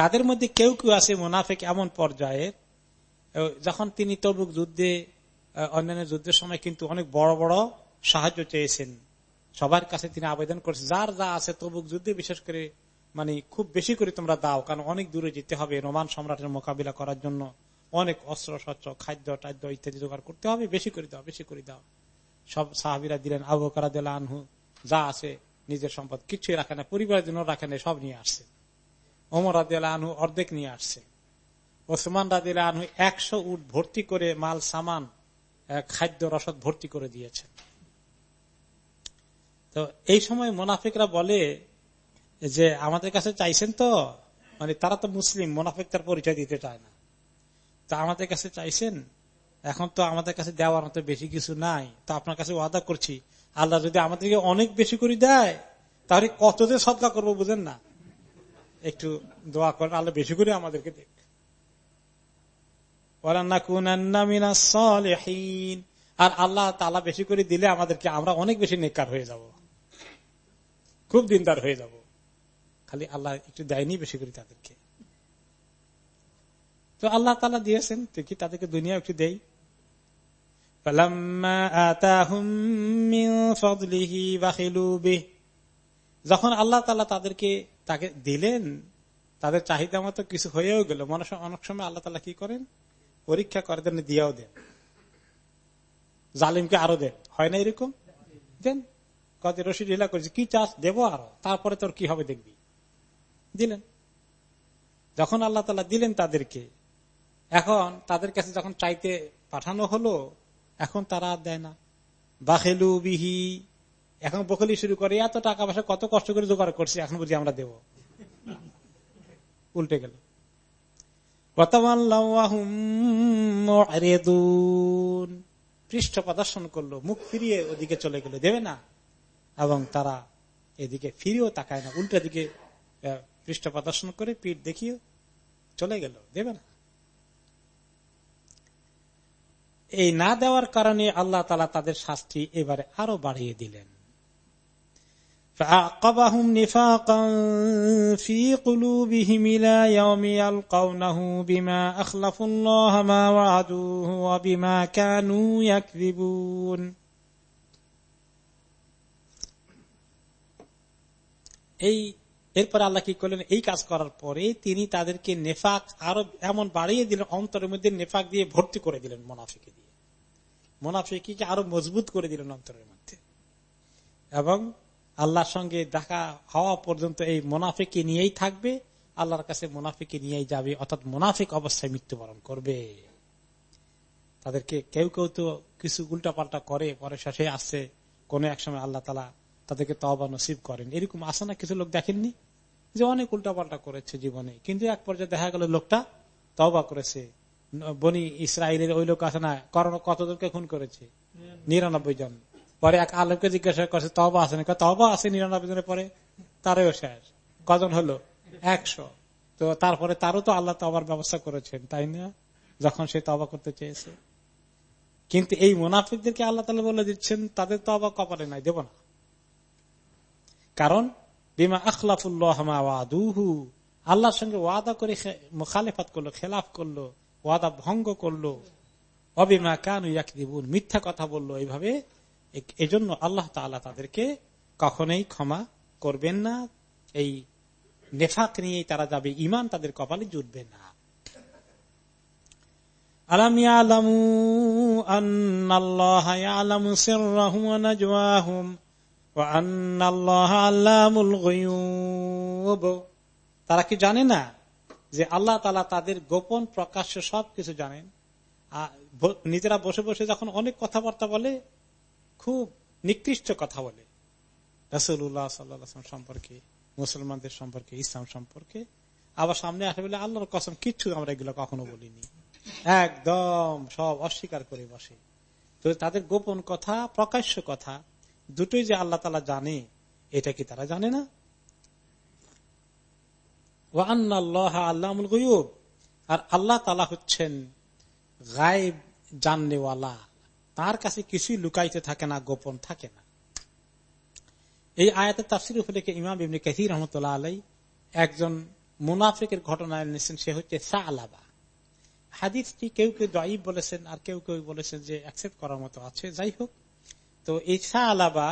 তাদের মধ্যে কেউ কেউ আছে মোনাফেক এমন পর্যায়ের যখন তিনি তবুক যুদ্ধে অন্যান্য যুদ্ধের সময় কিন্তু অনেক বড় বড় সাহায্য চেয়েছেন। সবার কাছে তিনি আবেদন করেছেন, যার যা আছে তবুক যুদ্ধে বিশেষ করে মানে খুব বেশি করে তোমরা দাও, কারণ অনেক দূরে যেতে হবে রোমান সম্রাটের মোকাবিলা করার জন্য। অনেক অস্ত্র, শস্ত্র, খাদ্য, টাদ্য ইত্যাদি জোগাড় করতে হবে, বেশি করে দাও, বেশি করে দাও। সব সাহাবিরা দিলেন, আবু করা দিল আনহু, যা আছে নিজের সম্পদ, কিছুই রাখে না, পরিবারের জন্য রাখে না, সব নিয়ে আসছে। ওমর রাদিয়াল আনহু অর্ধেক নিয়ে আসছে। ওসমান রাদিয়াল আনহু একশো উট ভর্তি করে মাল, সামান খাদ্য, রসদ ভর্তি করে দিয়েছে তো এই সময় মোনাফিকরা বলে যে, আমাদের কাছে চাইছেন তো? মানে তারা তো মুসলিম, মোনাফিক তার পরিচয় দিতে চায় না। তা আমাদের কাছে চাইছেন? এখন তো আমাদের কাছে দেওয়ার মতো বেশি কিছু নাই। তো আপনার কাছে ওয়াদা করছি। আল্লাহ যদি আমাদেরকে অনেক বেশি করে দেয়, তাহলে কত যে সদকা করব বুঝেন না? একটু দোয়া করেন আল্লাহ বেশি করে আমাদেরকে দেখ। আর আল্লাহ তালা বেশি করে দিলে আমাদেরকে আমরা অনেক বেশি নেকার হয়ে যাব। খুব দিনদার হয়ে যাব। খালি আল্লাহ একটু দেয়নি বেশি করে তাদেরকে। তো আল্লাহ তালা দিয়েছেন দেখি তাদেরকে দুনিয়া একটু দেই? যখন আল্লাহ তালা তাদেরকে তাকে দিলেন, তাদের চাহিদা মতো কিছু হয়েও গেল। মানুষ অনেক সময় আল্লাহ তালা কি করেন? পরীক্ষা করে দেন, দিয়াও দেন। জালিমকে আরও দেন। হয় না এরকম? দেন। কত রশি ঢিলা করেছে, কি চাষ দেবো আরও? তারপরে তোর কি হবে দেখবি। দিলেন। যখন আল্লাহ তালা দিলেন তাদেরকে, এখন তাদের কাছে যখন চাইতে পাঠানো হলো, এখন তারা আর দেয় না। বাহেলু বিহি এখন বকলি শুরু করে, এত টাকা পয়সা, কত কষ্ট করে জোগাড় করছি, এখন বুঝি আমরা দেব। উল্টে গেল। পৃষ্ঠ প্রদর্শন করল, মুখ ফিরিয়ে ওদিকে চলে গেল, দেবে না? এবং তারা এদিকে ফিরেও তাকায় না, উল্টা দিকে পৃষ্ঠ প্রদর্শন করে পিঠ দেখিয়ে চলে গেল, দেবে না? এই না দেওয়ার কারণে আল্লাহ তালা তাদের শাস্তি এবারে আরও বাড়িয়ে দিলেন। فعقبهم نفاقا في قلوبهم إلى يوم يلقونه بما أخلفوا الله ما وعدوه وبما كانوا يكذبون এই এরপর আল্লাহ কি করলেন এই কাজ করার পরে তিনি তাদেরকে নেফাক আরো এমন বাড়িয়ে দিলেন অন্তরের মধ্যে নেফাক দিয়ে ভর্তি করে দিলেন মোনাফিকে দিয়ে মোনাফিকে আরো মজবুত করে দিলেন অন্তরের মধ্যে এবং আল্লাহর সঙ্গে দেখা হওয়া পর্যন্ত এই মোনাফিকে নিয়েই থাকবে আল্লাহর কাছে মোনাফিকে নিয়েই যাবে অর্থাৎ মোনাফিক অবস্থায় মৃত্যুবরণ করবে। তাদেরকে কেউ কেউ তো কিছু উল্টা পাল্টা করে পরে শেষে আসছে কোন এক সময় আল্লাহ তালা তাদেরকে তবা নসিব করেন। এরকম আসে না কিছু লোক দেখেননি? যে অনেক উল্টা পাল্টা করেছে জীবনে। কিন্তু এক পর্যায়ে দেখা গেল লোকটা তবা করেছে। বনি ইসরায়েলের ওই লোক আছে না করোনা কতজনকে খুন করেছে? নিরানব্বই জন। পরে এক আলমকে জিজ্ঞাসা করছে তবা আছে না তবা আছে নিরানব্বই জনের পরে তারও শেষ। কজন হলো? একশো। তো তারপরে তারও তো আল্লাহ তবার ব্যবস্থা করেছেন, তাই না? যখন সে তবা করতে চেয়েছে। কিন্তু এই মুনাফিকদেরকে আল্লাহ তালা বলে দিচ্ছেন, তাদের তো আবার কপালে নাই, দেব না। কারণ, বিমা আখলাফুল্লাহু আল্লাহর সঙ্গে ওয়াদা করে মুখালেফাত করল, খেলাফ করল, ওয়াদা ভঙ্গ করল। অবিমা কানু মিথ্যা কথা বলল, এইভাবে এজন্য আল্লাহ তাআলা তাদেরকে কখনোই ক্ষমা করবেন না। এই নেফাক নিয়ে তারা যাবে ইমান তাদের কপালে জুটবে না। তারা কি জানে না যে আল্লাহ তাআলা তাদের গোপন প্রকাশ্য সবকিছু জানেন? নিজেরা বসে বসে যখন অনেক কথাবার্তা বলে খুব নিকৃষ্ট কথা বলে। রসুল্লাহ সাল্লাম সম্পর্কে, মুসলমানদের সম্পর্কে, ইসলাম সম্পর্কে। আবার সামনে আসে বলে, আল্লাহর কসম, কিচ্ছু আমরা এগুলো কখনো বলিনি। একদম সব অস্বীকার করে বসে। তো তাদের গোপন কথা, প্রকাশ্য কথা, দুটোই যে আল্লাহ তালা জানে, এটা কি তারা জানে না? আর আল্লাহ তালা হচ্ছেন গায়েব জাননেওয়ালা তার কাছে কিছুই লুকাইতে থাকে না, গোপন থাকে না। এই আয়াতের তাফসির উপরে ইমাম ইবনে কাসির রহমতুল্লাহ আলাই একজন মুনাফিকের ঘটনা এনেছেন, সে হচ্ছে সা আলাবা হাদিসটি কেউ কেউ জয়ীব বলেছেন আর কেউ কেউ বলেছেন যে অ্যাকসেপ্ট করার মতো আছে। যাই হোক, তো এই সা আলাবা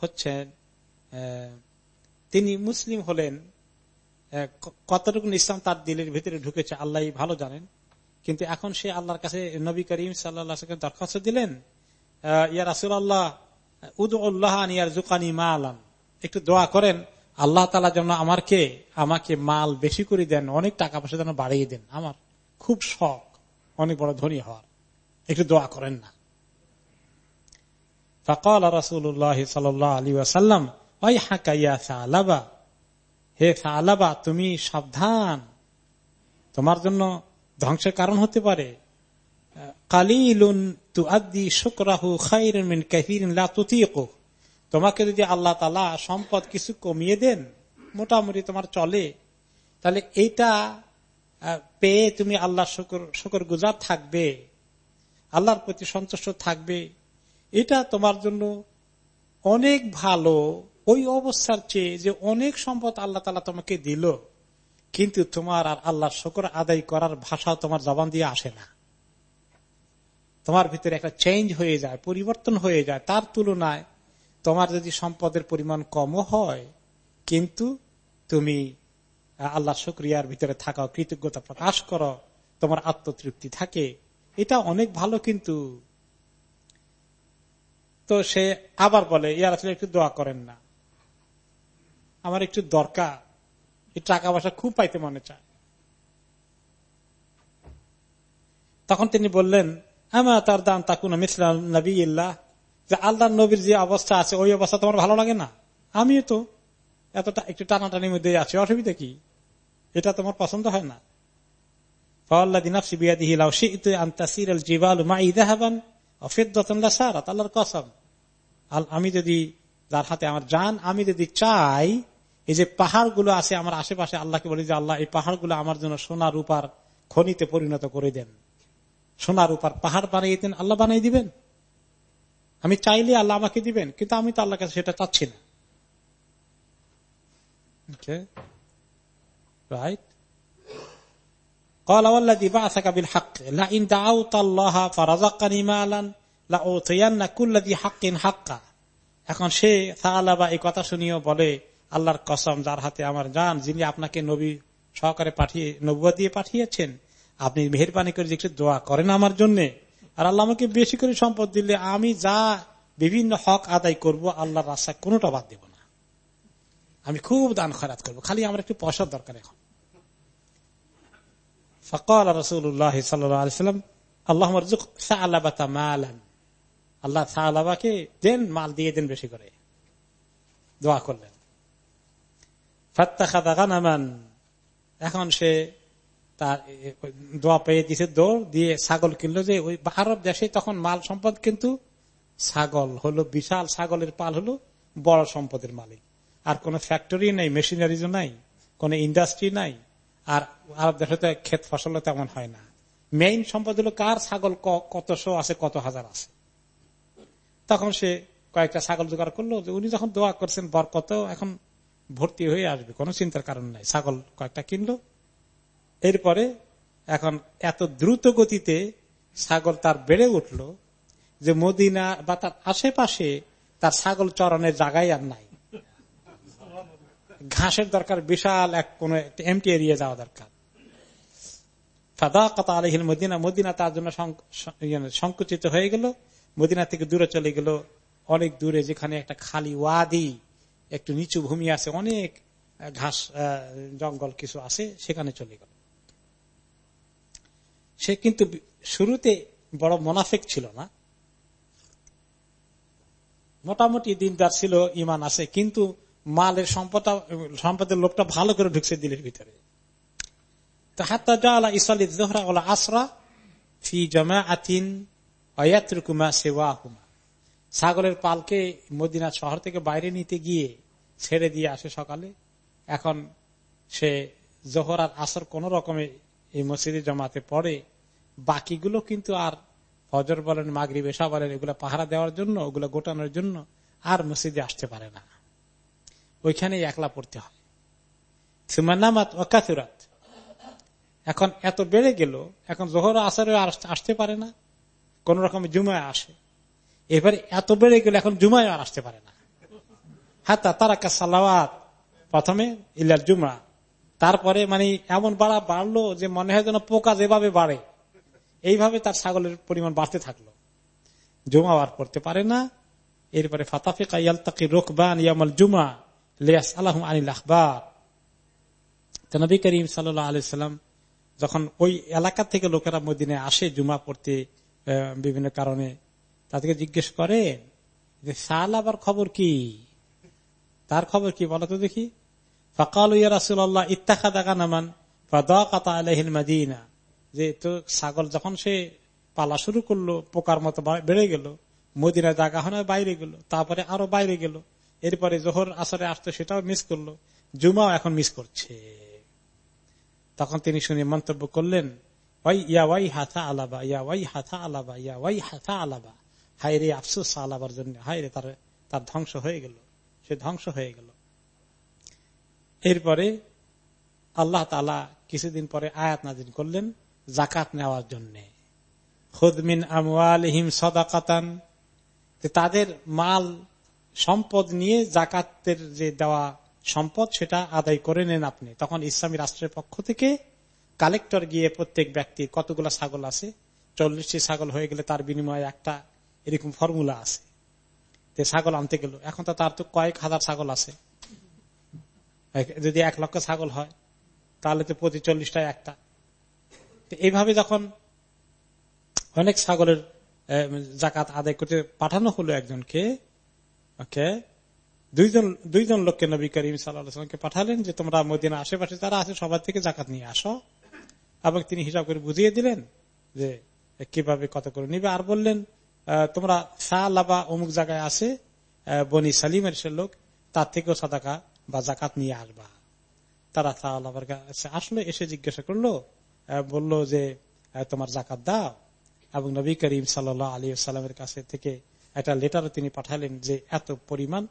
হচ্ছেন তিনি মুসলিম হলেন কতটুকু ইসলাম তার দিলের ভিতরে ঢুকেছে আল্লাহ ভালো জানেন। কিন্তু এখন সে আল্লাহর কাছে নবী করিম সাল্লাহ দরখাস্ত দিলেন ইয়া রাসুল আল্লাহ উদ উল্লাহ ইয়ার জুকানি মা আলাম একটু দোয়া করেন, আল্লাহ তালা যেন আমারকে, আমাকে মাল বেশি করে দেন, অনেক টাকা পয়সা যেন বাড়িয়ে দেন। আমার খুব শখ, অনেক বড় ধনী হওয়ার। একটু দোয়া করেন না। হে তুমি সাবধান। তোমার জন্য ধ্বংসের কারণ হতে পারে। তোমাকে যদি আল্লাহ তালা সম্পদ কিছু কমিয়ে দেন, মোটামুটি তোমার চলে। তাহলে এইটা পেয়ে তুমি আল্লাহ শুকর শুকর গুজার থাকবে। আল্লাহর প্রতি সন্তুষ্ট থাকবে। এটা তোমার জন্য অনেক ভালো। ওই অবস্থার চেয়ে যে অনেক সম্পদ আল্লাহ তালা তোমাকে দিল। কিন্তু তোমার আর আল্লাহর শকর আদায় করার ভাষা তোমার জবান দিয়ে আসে না। তোমার ভিতরে একটা চেঞ্জ হয়ে যায়, পরিবর্তন হয়ে যায়। তার তুলনায় তোমার যদি সম্পদের পরিমাণ কমও হয়, কিন্তু তুমি আল্লাহ শুক্রিয়ার ভিতরে থাকা কৃতজ্ঞতা প্রকাশ করো, তোমার আত্মতৃপ্তি থাকে। এটা অনেক ভালো কিন্তু। তো সে আবার বলে ইয়ার আসলে একটু দোয়া করেন না। আমার একটু দরকার। টাকা পয়সা খুব পাইতে মনে চায়। তখন তিনি বললেন, আমা তার দান তাকুন মিসলাম নবী যে আল্লাহ নবীর যে অবস্থা আছে, ওই অবস্থা তোমার ভালো লাগে না? আমিও তো এতটা একটু টানাটানির মধ্যে আছে, অসুবিধা কি? এটা তোমার পছন্দ হয় না? আমি যদি যার হাতে আমার যান আমি যদি চাই এই যে পাহাড়গুলো আছে আমার আশেপাশে আল্লাহকে বলি যে আল্লাহ, এই পাহাড়গুলো আমার জন্য সোনা, রূপার খনিতে পরিণত করে দেন। সোনা, রূপার পাহাড় বানিয়ে দেন, আল্লাহ বানিয়ে দিবেন। আমি চাইলে আল্লাহ আমাকে দিবেন, কিন্তু আমি তো আল্লাহ কাছে সেটা চাচ্ছি না। এখন সে বলে আল্লাহর কসম, যার হাতে আমার যান যিনি আপনাকে নবী সহকারে পাঠিয়ে নবুয়া দিয়ে পাঠিয়েছেন, আপনি মেহরবানি করে একটু দোয়া করেন আমার জন্য। আর আল্লাহ আমাকে বেশি করে সম্পদ দিলে আমি যা বিভিন্ন হক আদায় করব, আল্লাহর রাস্তায় কোনোটা বাদ দেব না। আমি খুব দান খরাত করব। খালি আমার একটু পয়সার দরকার এখন। আল্লাহ আল্লাহ দেন, মাল দিয়ে দেন বেশি করে। দোয়া করলেন। এখন সে তার দোয়া পেয়ে দিছে, দৌড় দিয়ে ছাগল কিনলো যে ওই আরব দেশে তখন মাল সম্পদ কিন্তু ছাগল হলো, বিশাল ছাগলের পাল হলো, বড় সম্পদের মালিক। আর কোন ফ্যাক্টরি নাই মেশিনারিজও নাই, কোন ইন্ডাস্ট্রি নাই। আর আরব দেশে তো ক্ষেত ফসল তেমন হয় না। মেইন সম্পদ হলো কার ছাগল, ক- কতশো আছে, কত হাজার আছে। তখন সে কয়েকটা ছাগল জোগাড় করল উনি যখন দোয়া করছেন, বরকত, এখন ভর্তি হয়ে আসবে কোনো চিন্তার কারণ নাই। ছাগল কয়েকটা কিনলো। এরপরে এখন এত দ্রুত গতিতে ছাগল তার বেড়ে উঠল যে মদিনা বা তার আশেপাশে তার ছাগল চরণের জায়গায় আর নাই। ঘাসের দরকার বিশাল এক কোন এমটি এরিয়া যাওয়া দরকার। কথা আলহিল মদিনা মদিনা তার জন্য ইয়ে, সংকুচিত হয়ে গেল। মদিনা থেকে দূরে চলে গেল। অনেক দূরে যেখানে একটা খালি ওয়াদি একটু নিচু ভূমি আছে, অনেক ঘাস জঙ্গল কিছু আছে, সেখানে চলে গেল। সে কিন্তু শুরুতে বড় মোনাফেক ছিল না। মোটামুটি দিনদার ছিল ইমান আছে, কিন্তু মালের সম্পদ সম্পদের লোকটা ভালো করে ঢুকছে দিলের ভিতরে। তো জোহরা আসরা ফি জমা আতিন অয়াত্রুকুমা সেওয়াহুমা। ছাগলের পালকে মদিনা শহর থেকে বাইরে নিতে গিয়ে ছেড়ে দিয়ে আসে সকালে। এখন সে জোহর আর আসর কোন রকমে এই মসজিদে জমাতে পড়ে। বাকিগুলো কিন্তু আর ফজর বলেন মাগরি বেশা বলেন, এগুলো পাহারা দেওয়ার জন্য, ওগুলো গোটানোর জন্য আর মসজিদে আসতে পারে না। ওইখানে একলা পড়তে হয়। সুমান্নামাত এখন এত বেড়ে গেল, এখন জোহর আসরে আসতে পারে না। কোন রকম জুমায় আসে। এবারে এত বেড়ে গেলে এখন জুমায় আর আসতে পারে না। হাতা তারাকা সালাওয়াত, প্রথমে ইল্লার জুমা তারপরে মানে এমন বাড়া বাড়লো যে মনে হয় যেন পোকা যেভাবে বাড়ে, এইভাবে তার ছাগলের পরিমাণ বাড়তে থাকল। জুমা আর পড়তে পারে না। এরপরে ফাতাফিকা ইয়ালতাকি রোকবান ইয়ামাল জুমা লিয়াস আল্লাহ আনিল আখবার। তো করিম সাল্লাহ আলাইসাল্লাম যখন ওই এলাকা থেকে লোকেরা মদিনে আসে জুমা পড়তে বিভিন্ন কারণে তাদেরকে জিজ্ঞেস করে যে, সাল আবার খবর কি? তার খবর কি? বলতো দেখি। ফকাল ইয়া রাসুল্লাহ ইত্তাখা দেখা নামান মাদিনা। যে, তো ছাগল যখন সে পালা শুরু করল, পোকার মতো বেড়ে গেল মদিনা জায়গা হয় বাইরে গেল, তারপরে আরও বাইরে গেল, এরপরে জোহর আসরে আসতো সেটাও মিস করল, জুমাও এখন মিস করছে। তখন তিনি শুনে মন্তব্য করলেন ওই ইয়া ওয়াই হাথা আলাবা, ইয়া ওয়াই হাথা আলাবা, ইয়া ওয়াই হাথা আলাবা। হায় রে আফসোস আলাবার জন্য হায় রে তার তার ধ্বংস হয়ে গেল। সে ধ্বংস হয়ে গেল। এরপরে আল্লাহ তালা কিছুদিন পরে আয়াত নাজির করলেন জাকাত নেওয়ার জন্য। খুদমিন আমওয়ালহিম সদাকাতান। তাদের মাল সম্পদ নিয়ে জাকাতের যে দেওয়া সম্পদ, সেটা আদায় করে নেন আপনি। তখন ইসলামী রাষ্ট্রের পক্ষ থেকে কালেক্টর গিয়ে প্রত্যেক ব্যক্তি কতগুলো ছাগল আছে? চল্লিশটি ছাগল হয়ে গেলে তার বিনিময়ে একটা এরকম ফর্মুলা আছে। ছাগল আনতে গেল। এখন তো তার তো কয়েক হাজার ছাগল আছে। যদি এক লক্ষ ছাগল হয়, তাহলে তো প্রতি চল্লিশটায় একটা। এইভাবে যখন অনেক ছাগলের জাকাত আদায় করতে পাঠানো হলো একজনকে, ওকে, দুইজন দুইজন লোককে নবী করিম সাল্লামকে পাঠালেন যে, তোমরা মদিনা আশেপাশে যারা আছে, সবার থেকে জাকাত নিয়ে আসো। এবং তিনি হিসাব করে বুঝিয়ে দিলেন যে, কীভাবে কত করে নিবে? আর বললেন তোমরা শাহ লাবা অমুক জায়গায় আছে বনি সালিমের সে লোক, তার থেকেও সাদাকা বা জাকাত নিয়ে আসবা। তারা শাহ লাবার কাছে আসলো, এসে জিজ্ঞাসা করল বলল যে তোমার জাকাত দাও। এবং নবী করিম সাল্লাহ আলী সাল্লামের কাছে থেকে একটা লেটার তিনি পাঠালেন যে, এত পরিমাণ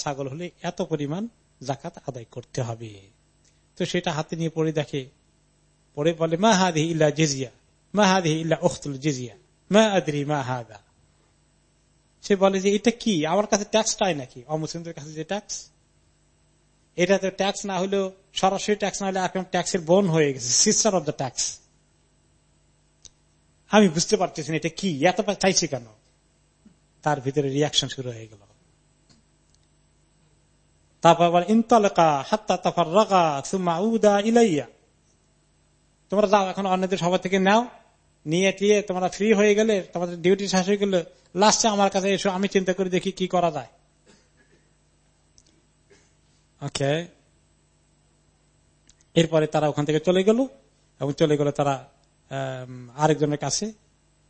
ছাগল হলে এত পরিমাণ জাকাত আদায় করতে হবে। তো সেটা হাতে নিয়ে পড়ে দেখে পরে বলে, মা হাদি ইল্লা জেজিয়া, মা হাদি ইল্লা উখতুল জিজিয়া। মা আদরি, মা হাদা। সে বলে যে, এটা কি? আমার কাছে ট্যাক্স চাই নাকি? অমুসলিমদের কাছে যে ট্যাক্স এটা তো ট্যাক্স না হলেও সরাসরি ট্যাক্স না হলে এখন ট্যাক্সের বোন হয়ে গেছে। সিস্টার অব দ্য ট্যাক্স আমি বুঝতে পারতেছি এটা কি? এত চাইছি কেন? তার ভিতরে রিয়াকশন শুরু হয়ে গেল। তারপর আবার, ইন্তলকা হাত্তা তাফার রাগা সুমা উদা ইলাইয়া। তোমরা যাও, এখন অন্যদের সবার থেকে নাও। নিয়ে টিয়ে তোমরা ফ্রি হয়ে গেলে, তোমাদের ডিউটি শেষ হয়ে গেলে লাস্টে আমার কাছে এসো, আমি চিন্তা করে দেখি কি করা যায়। ওকে এরপরে তারা ওখান থেকে চলে গেল, এবং চলে গেল তারা আরেকজনের কাছে,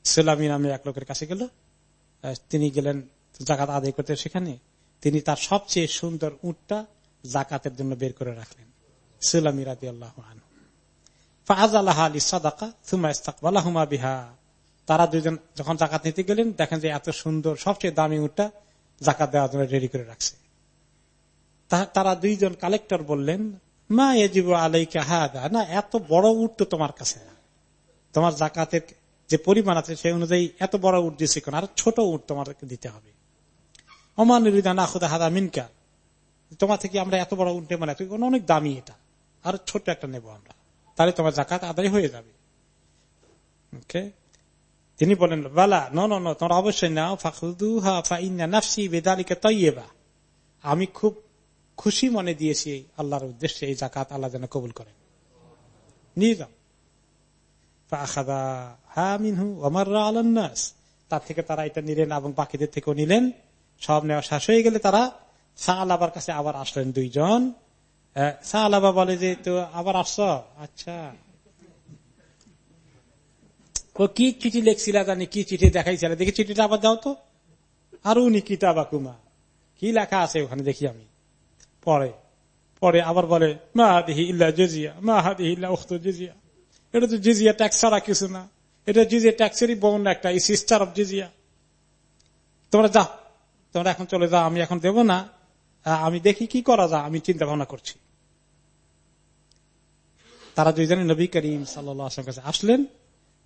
সেলামি নামে এক লোকের কাছে গেল। তিনি গেলেন জাকাত আদায় করতে সেখানে। তিনি তার সবচেয়ে সুন্দর উটটা জাকাতের জন্য বের করে রাখলেন। সেলামি রাতি আল্লাহ ফাজ আল্লাহ আলী সাদাকা সুমা ইস্তাকবালাহুমা বিহা তারা দুজন যখন জাকাত নিতে গেলেন, দেখেন যে এত সুন্দর, সবচেয়ে দামি উঠটা জাকাত দেওয়ার জন্য রেডি করে রাখছে। তারা দুইজন কালেক্টর বললেন, মা এজিব আলাইকা হাদা? না, এত বড় উঠ তো তোমার কাছে তোমার জাকাতের যে পরিমাণ আছে সেই অনুযায়ী এত বড় উঠ দিচ্ছে কেন? আর ছোট উঠ তোমাকে দিতে হবে। অমান না খুদা হাদা মিনকা। তোমার থেকে আমরা এত বড় উঠ নেব না। অনেক দামি এটা। আর ছোট একটা নেব আমরা। তাহলে তোমার জাকাত আদায় হয়ে যাবে। তিনি বলেন, বালা ন ন তোমরা অবশ্যই নাও নাফসি বেদালিকে তৈবা আমি খুব খুশি মনে দিয়েছি আল্লাহর উদ্দেশ্যে এই জাকাত আল্লাহ যেন কবুল করেন। নিয়ে যাও। তার থেকে তারা এটা নিলেন এবং বাকিদের থেকেও নিলেন। সব নেওয়া শেষ হয়ে গেলে তারা শাহ আলাবার কাছে আবার আসলেন দুইজন। শাহ আলাবা বলে যে তো আবার আসছ আচ্ছা। ও কি চিঠি লেখছিল জানি? কি চিঠি দেখাইছিল? দেখি চিঠিটা আবার দাও তো। আর উনি কিতাবা কুমা কি লেখা আছে ওখানে দেখি আমি? পরে পরে আবার বলে, মা হাদিহি ইল্লা জেজিয়া, মা হাদিহি ইল্লা উখত জেজিয়া। এটা তো জিজিয়া ট্যাক্স ছাড়া কিছু না। এটা জিজিয়া ট্যাক্সেরই বোন একটা সিস্টার অফ জিজিয়া। তোমরা যাও। তোমরা এখন চলে যাও, আমি এখন দেব না। আমি দেখি কি করা যায়, আমি চিন্তা ভাবনা করছি। তারা দুইজনে নবী করিম সাল্লাম কাছে আসলেন,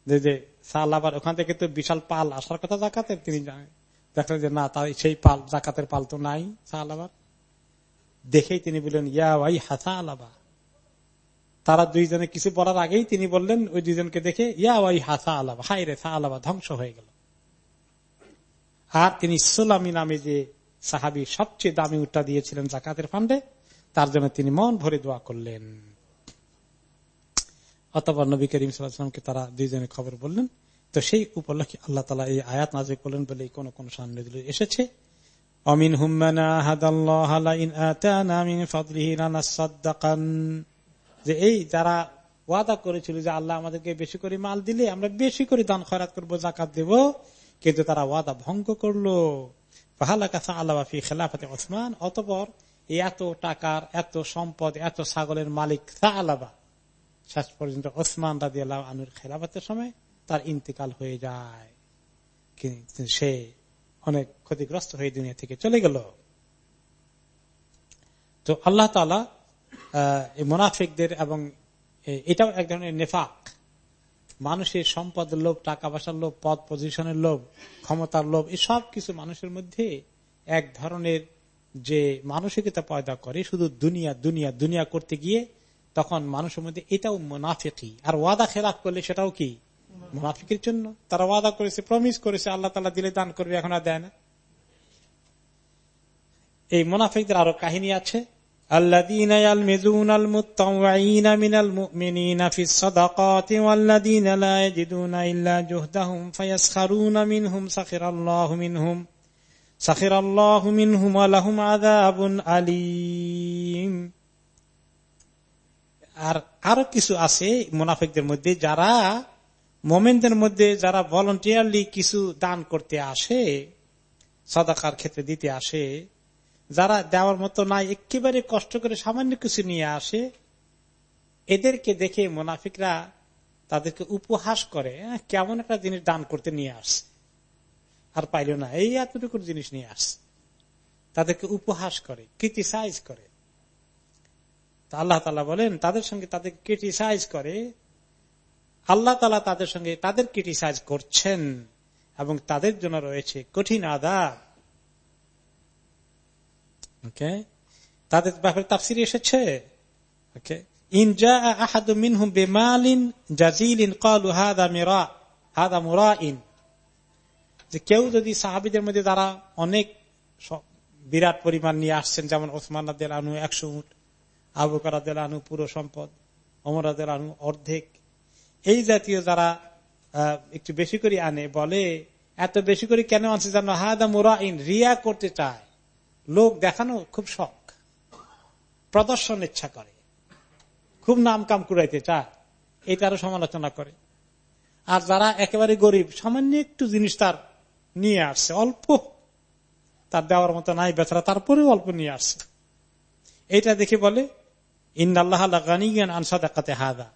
যে যে, সাল আবার ওখান থেকে তো বিশাল পাল আসার কথা জাকাতের, তিনি জানেন দেখলেন যে, না তাই সেই পাল, জাকাতের পাল তো নাই সাল আবার। দেখেই তিনি বললেন, ইয়া ভাই হাসা আলাবা তারা দুইজনে কিছু বলার আগেই তিনি বললেন, ওই দুইজনকে দেখে, ইয়া ওয়াই হাসা আলাবা হাই রে সা আলাবা ধ্বংস হয়ে গেল। আর তিনি সোলামি নামে যে সাহাবি সবচেয়ে দামি উঠা দিয়েছিলেন জাকাতের ফান্ডে, তার জন্য তিনি মন ভরে দোয়া করলেন। অতবার নবী করিম সাল্লামকে তারা দুইজনে খবর বললেন, তো সেই উপলক্ষে আল্লাহ তালা এই আয়াত নাজে করলেন বলে কোন কোন সামনে এসেছে। অমিন যে এই যারা ওয়াদা করেছিল যে আল্লাহ আমাদেরকে বেশি করে মাল দিলে আমরা বেশি করে দান খরাত করব, জাকাত দেব, কিন্তু তারা ওয়াদা ভঙ্গ করল। ওসমান অতপর এত টাকার, এত সম্পদ, এত মালিক আলাবা শেষ পর্যন্ত ওসমান রাজি আল্লাহ আনুর সময় তার হয়ে যায়। সে অনেক ক্ষতিগ্রস্ত হয়ে দুনিয়া থেকে চলে গেল। তো আল্লাহ তালা মোনাফিকদের এবং এটাও এক ধরনের নেফাক। মানুষের সম্পদ লোভ টাকা পয়সার লোভ, পদ পজিশনের লোভ, ক্ষমতার লোভ, এই সব কিছু মানুষের মধ্যে এক ধরনের যে মানসিকতা পয়দা করে, শুধু দুনিয়া দুনিয়া দুনিয়া করতে গিয়ে তখন মানুষের মধ্যে এটাও মোনাফিকি আর ওয়াদা খেলাফ করলে সেটাও কি? মোনাফিকের জন্য। তারা ওয়াদা করেছে প্রমিস করেছে, আল্লাহ তালা দিলে দান করবে, এখন আর দেয় না। এই মোনাফিকদের আরও কাহিনী আছে। الذين يلمزون المتطوعين من المؤمنين في الصدقات والذين لا يجدون إلا جهدهم فيسخرون منهم سخر الله منهم سخر الله منهم ولهم عذاب أليم আর আরো কিছু আছে মুনাফিকদের মধ্যে যারা মোমেনদের মধ্যে যারা ভলেন্টিয়ারলি কিছু দান করতে আসে সদাকার ক্ষেত্রে দিতে আসে যারা দেওয়ার মতো নাই, একেবারে কষ্ট করে সামান্য কিছু নিয়ে আসে, এদেরকে দেখে মোনাফিকরা তাদেরকে উপহাস করে কেমন একটা জিনিস দান করতে নিয়ে আসছে। আর পাইল না, এই এতটুকুর জিনিস নিয়ে আসছে। তাদেরকে উপহাস করে ক্রিটিসাইজ করে। আল্লাহ তালা বলেন, তাদের সঙ্গে তাদের ক্রিটিসাইজ করে। আল্লাহ তালা তাদের সঙ্গে তাদের ক্রিটিসাইজ করছেন এবং তাদের জন্য রয়েছে কঠিন আদাব ওকে তাদের ব্যাপারে তাফসির এসেছে? ওকে মিরা কেউ যদি সাহাবিদের মধ্যে তারা অনেক বিরাট পরিমাণ নিয়ে আসছেন, যেমন ওসমান আনু একশো উঠ আবু আনু পুরো সম্পদ অমরাদের আনু অর্ধেক। এই জাতীয় যারা একটু বেশি করে আনে, বলে, এত বেশি করে কেন আনছে জানো? হাদা মুরাইন, রিয়া করতে চায়। লোক দেখানো খুব শখ। প্রদর্শন ইচ্ছা করে। খুব নাম কাম কুড়াইতে চায়। এটারও সমালোচনা করে। আর যারা একেবারে গরিব, সামান্য একটু জিনিস তার নিয়ে আসছে, অল্প। তার দেওয়ার মতো নাই, বেচারা তারপরেও অল্প নিয়ে আসছে। এটা দেখে বলে ইন্দাল্লাহ আনসা দেখাতে হাদা।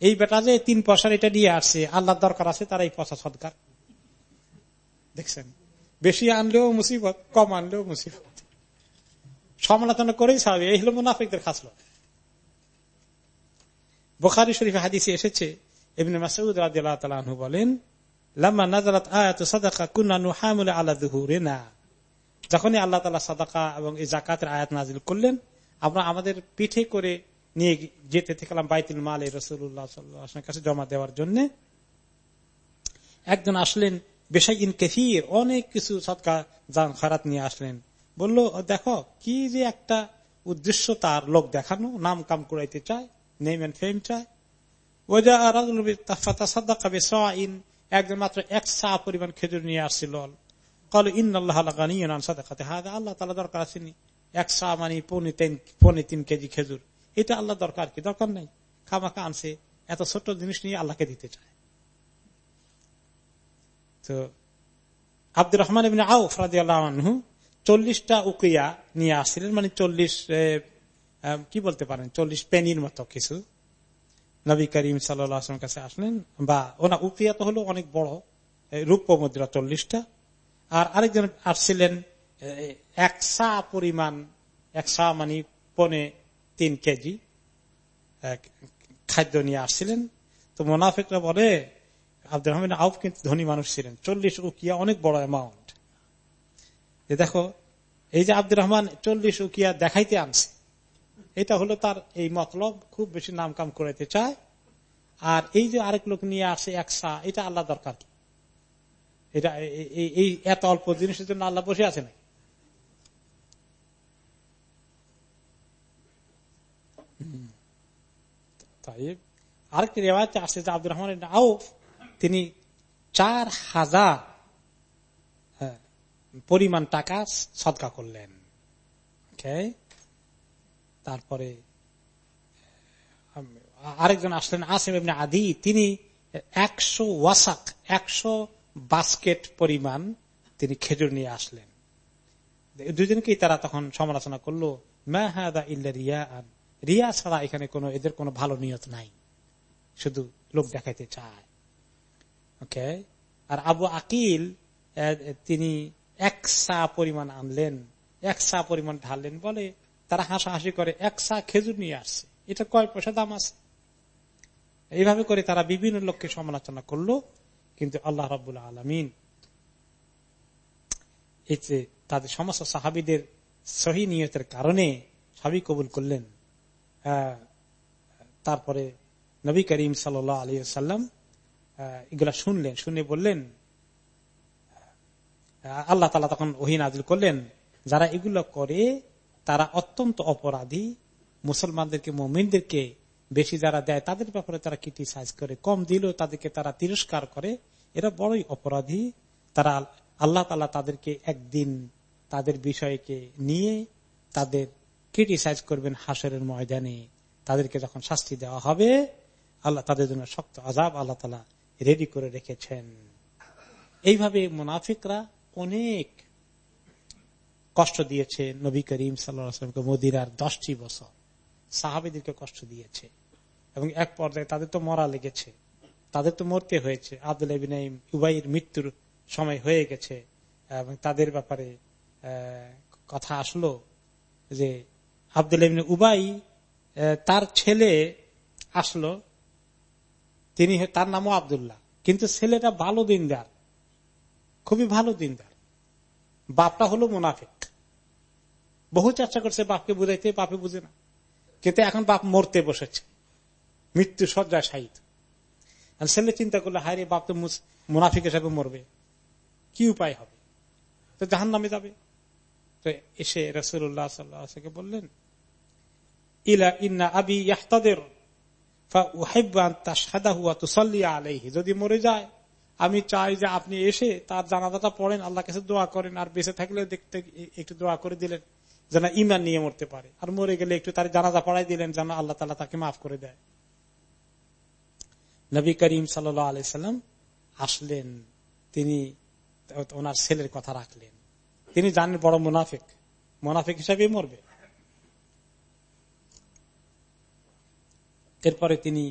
এই বেটা যে তিন পয়সার এটা নিয়ে আসছে, আল্লাহর দরকার আছে, তারা এই পয়সা সদকার দেখছেন? বেশি আনলেও মুসিবত, কম আনলেও মুসিবত। সমালোচনা করেই স্বাভাবিক এই হলো মুনাফিকদের খাসলো। বোখারি শরীফ হাদিসে এসেছে এমনি মাসুদ তাআলা বলেন, লাম্মা নাজারাত আয়াতু সাদাকা কুননা নুহামিলু আলা যুহুরিনা। যখনই আল্লাহ তাআলা সাদাকা এবং এই যাকাতের আয়াত নাজিল করলেন, আমরা আমাদের পিঠে করে নিয়ে যেতে থাকলাম বাইতুল মাল রসুল্লাহ সাল্লাহ কাছে জমা দেওয়ার জন্য। একজন আসলেন বেশাইন কেফির অনেক কিছু সৎকা যান খারাত নিয়ে আসলেন। বলল, দেখো, কি যে একটা উদ্দেশ্য তার লোক দেখানো, নাম কাম করাইতে চায় নেম এন্ড ফেম চায়। একজন মাত্র এক পরিমাণ খেজুর নিয়ে আল্লাহ তালা দরকার এক সা মানে তিন কেজি খেজুর। এটা আল্লাহ দরকার কি? দরকার নাই। আনছে, এত ছোট্ট জিনিস নিয়ে আল্লাহকে দিতে চায়। তো আব্দুর রহমান আউফ আল্লাহ চল্লিশটা উকিয়া নিয়ে আসছিলেন মানে চল্লিশ কি বলতে পারেন, চল্লিশ পেনির মতো কিছু। নবী করিম সাল্লাম কাছে আসলেন, বা ওনা উকিয়া তো হলো অনেক বড় রূপ মুদ্রা চল্লিশটা। আর আরেকজন আসছিলেন একসা পরিমাণ একসা মানে পনে তিন কেজি খাদ্য নিয়ে আসছিলেন। তো মোনাফেকরা বলে, আব্দুর রহমান আউফ কিন্তু ধনী মানুষ ছিলেন, চল্লিশ উকিয়া অনেক বড় অ্যামাউন্ট দেখো, এই যে আব্দুর রহমান চল্লিশ উকিয়া দেখাইতে আনছে, এটা হলো তার এই মতলব, খুব বেশি নাম কাম করাইতে চায়। আর এই যে আরেক লোক নিয়ে আসে একসা এটা আল্লাহ দরকার এটা এই এত অল্প জিনিসের জন্য আল্লাহ বসে আছে না আরেকটি রেওয়াজ আসছে যে আব্দুর রহমান আউফ, তিনি চার হাজার পরিমাণ টাকা সদকা করলেন। তারপরে আরেকজন আসলেন, আসেম এমনি আদি। তিনি একশো ওয়াসাক, একশো বাস্কেট পরিমাণ তিনি খেজুর নিয়ে আসলেন। দুজনকেই তারা তখন সমালোচনা করল মাহাদা ইল্লা রিয়া রিয়া ছাড়া এখানে কোনো, এদের কোনো ভালো নিয়ত নাই। শুধু লোক দেখাইতে চায়। ওকে আর আবু আকিল তিনি একসা পরিমাণ আনলেন, একসা পরিমাণ ঢাললেন, বলে তারা হাসাহাসি করে, একসা খেজুর নিয়ে আসছে। এটা কয় পয়সা দাম আছে? এইভাবে করে তারা বিভিন্ন লোককে সমালোচনা করল, কিন্তু আল্লাহ রাবুল আলমিন যে তাদের সমস্ত সাহাবিদের সহি নিয়তের কারণে সবই কবুল করলেন। তারপরে নবী করিম সাল আলী সাল্লাম এগুলা শুনলেন, শুনে বললেন আল্লাহ তালা তখন ওহিন আদিল করলেন, যারা এগুলো করে, তারা অত্যন্ত অপরাধী। মুসলমানদেরকে, মোমিনদেরকে বেশি যারা দেয়, তাদের ব্যাপারে তারা ক্রিটিসাইজ করে, কম দিলেও তাদেরকে তারা তিরস্কার করে। এরা বড়ই অপরাধী। তারা আল্লাহ তালা তাদেরকে একদিন তাদের বিষয়কে নিয়ে তাদের ক্রিটিসাইজ করবেন হাসরের ময়দানে। তাদেরকে যখন শাস্তি দেওয়া হবে, আল্লাহ তাদের জন্য শক্ত আজাব আল্লাহ তালা রেডি করে রেখেছেন। এইভাবে মুনাফিকরা অনেক কষ্ট দিয়েছে নবী করিম সাল্লামকে মদিরার দশটি বছর। সাহাবিদেরকে কষ্ট দিয়েছে। এবং এক পর্যায়ে তাদের তো মরা লেগেছে। তাদের তো মরতে হয়েছে। আব্দুল উবাইয়ের মৃত্যুর সময় হয়ে গেছে। এবং তাদের ব্যাপারে কথা আসলো যে আব্দুল উবাই তার ছেলে আসলো। তিনি তার নামও আবদুল্লাহ। কিন্তু ছেলেটা ভালো দিনদার। খুবই ভালো দিনদার। বাপটা হলো মুনাফিক। বহু চেষ্টা করছে বাপকে বুঝাইতে, বাপে বুঝে না। কিন্তু এখন বাপ মরতে বসেছে। মৃত্যু সজ্জায় সাহিত ছেলে চিন্তা করলে, হায় বাপ, তো মুনাফিক হিসাবে মরবে। কি উপায় হবে? তো জাহান নামে যাবে। তো এসে রসুল্লাহ সাল্লাহকে বললেন, ইলা ইন্না আবি ইয়াহতাদের যদি মরে যায় আমি চাই যে আপনি এসে তার জানাজাটা পড়েন আল্লাহ কাছে দোয়া করেন, আর বেঁচে থাকলে দেখতে একটু দোয়া করে দিলেন, যেন ইমান নিয়ে মরতে পারে। আর মরে গেলে একটু তার জানাজা পড়াই দিলেন, যেন আল্লাহ তালা তাকে মাফ করে দেয়। নবী করিম সাল্লাম আসলেন, তিনি ওনার ছেলের কথা রাখলেন। তিনি জানেন বড় মুনাফিক। মুনাফিক হিসাবে মরবে। এরপরে তিনি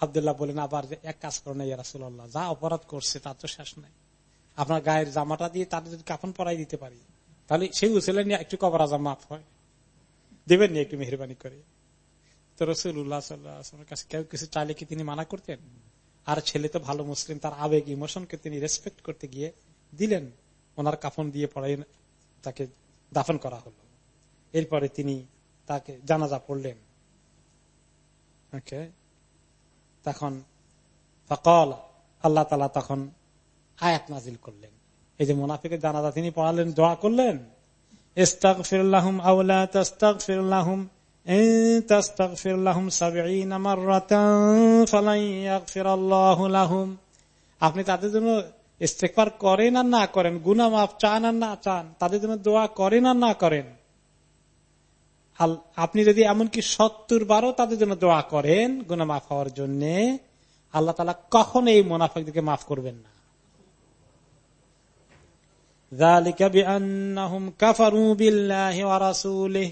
আবদুল্লাহ বলেন, আবার এক কাজ করেন ইয়ারাসুল্লাহ যা অপরাধ করছে তার তো শেষ নাই। আপনার গায়ের জামাটা দিয়ে তাদের যদি কাফন পরাই দিতে পারি, তাহলে সেই উচলে নিয়ে একটু কবর আজাম মাফ হয়। দেবেন নি একটু মেহরবানি করে। তো রসুল্লাহ কাছে কেউ কিছু চাইলে কি তিনি মানা করতেন? আর ছেলে তো ভালো মুসলিম, তার আবেগ, ইমোশনকে তিনি রেসপেক্ট করতে গিয়ে দিলেন। ওনার কাফন দিয়ে পড়াই তাকে দাফন করা হলো। এরপরে তিনি তাকে জানাজা পড়লেন। ওকে? তখন ফকল, আল্লাহ তালা তখন আয়াত নাজিল করলেন। এই যে মোনাফিকের জানাজা তিনি পড়ালেন, দোয়া করলেন আপনি তাদের জন্য ইস্তেকবার করেন আর না করেন গুনা মাফ চান আর না চান, তাদের জন্য দোয়া করেন আর না করেন। আপনি যদি এমনকি সত্তর বারও তাদের জন্য দোয়া করেন গুনা মাফ হওয়ার জন্য, আল্লাহ তালা কখন এই মোনাফিকদেরকে মাফ করবেন না।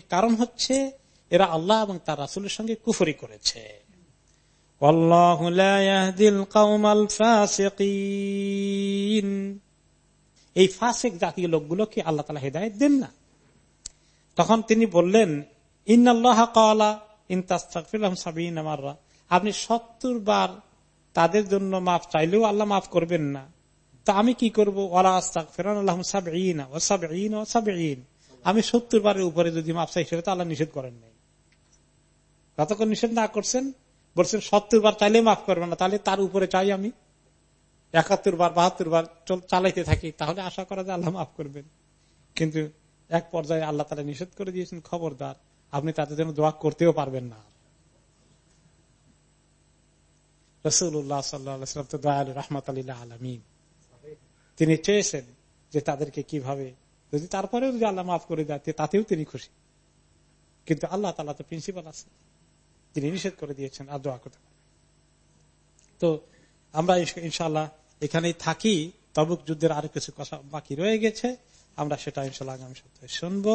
কারণ হচ্ছে, এরা আল্লাহ এবং তার রাসুলের সঙ্গে কুফরি করেছে। এই ফাসেক জাতীয় লোকগুলোকে আল্লাহ তালা হেদায়ত দেন না। তখন তিনি বললেন আপনি সত্তর বার তাদের জন্য মাফ চাইলেও আল্লাহ মাফ করবেন না। তা আমি কি করব? আমি সত্তর বারের উপরে যদি মাফ চাই, সেটা আল্লাহ নিষেধ করেন নাই। যতক্ষণ নিষেধ না করছেন? বলছেন, সত্তর বার চাইলে মাফ করবেন না, তাহলে তার উপরে চাই আমি। একাত্তর বার, বাহাত্তর বার চালাইতে থাকি, তাহলে আশা করা যায় আল্লাহ মাফ করবেন। কিন্তু এক পর্যায়ে আল্লাহ তালা নিষেধ করে দিয়েছেন, খবরদার। আপনি তাদের জন্য দোয়া করতেও পারবেন না। রসুল্লাহ সাল্লাম তো দয়াল রহমত আল্লাহ আলমিন। তিনি চেয়েছেন যে তাদেরকে কীভাবে, যদি তারপরেও যদি আল্লাহ মাফ করে দেয় তাতেও তিনি খুশি। কিন্তু আল্লাহ তালা তো প্রিন্সিপাল আছে। তিনি নিষেধ করে দিয়েছেন, আর দোয়া করতে তো আমরা ইনশাল্লাহ এখানেই থাকি। তবুক যুদ্ধের আরও কিছু কথা বাকি রয়ে গেছে। আমরা সেটা ইনশাল্লাহ আগামী সপ্তাহে শুনব।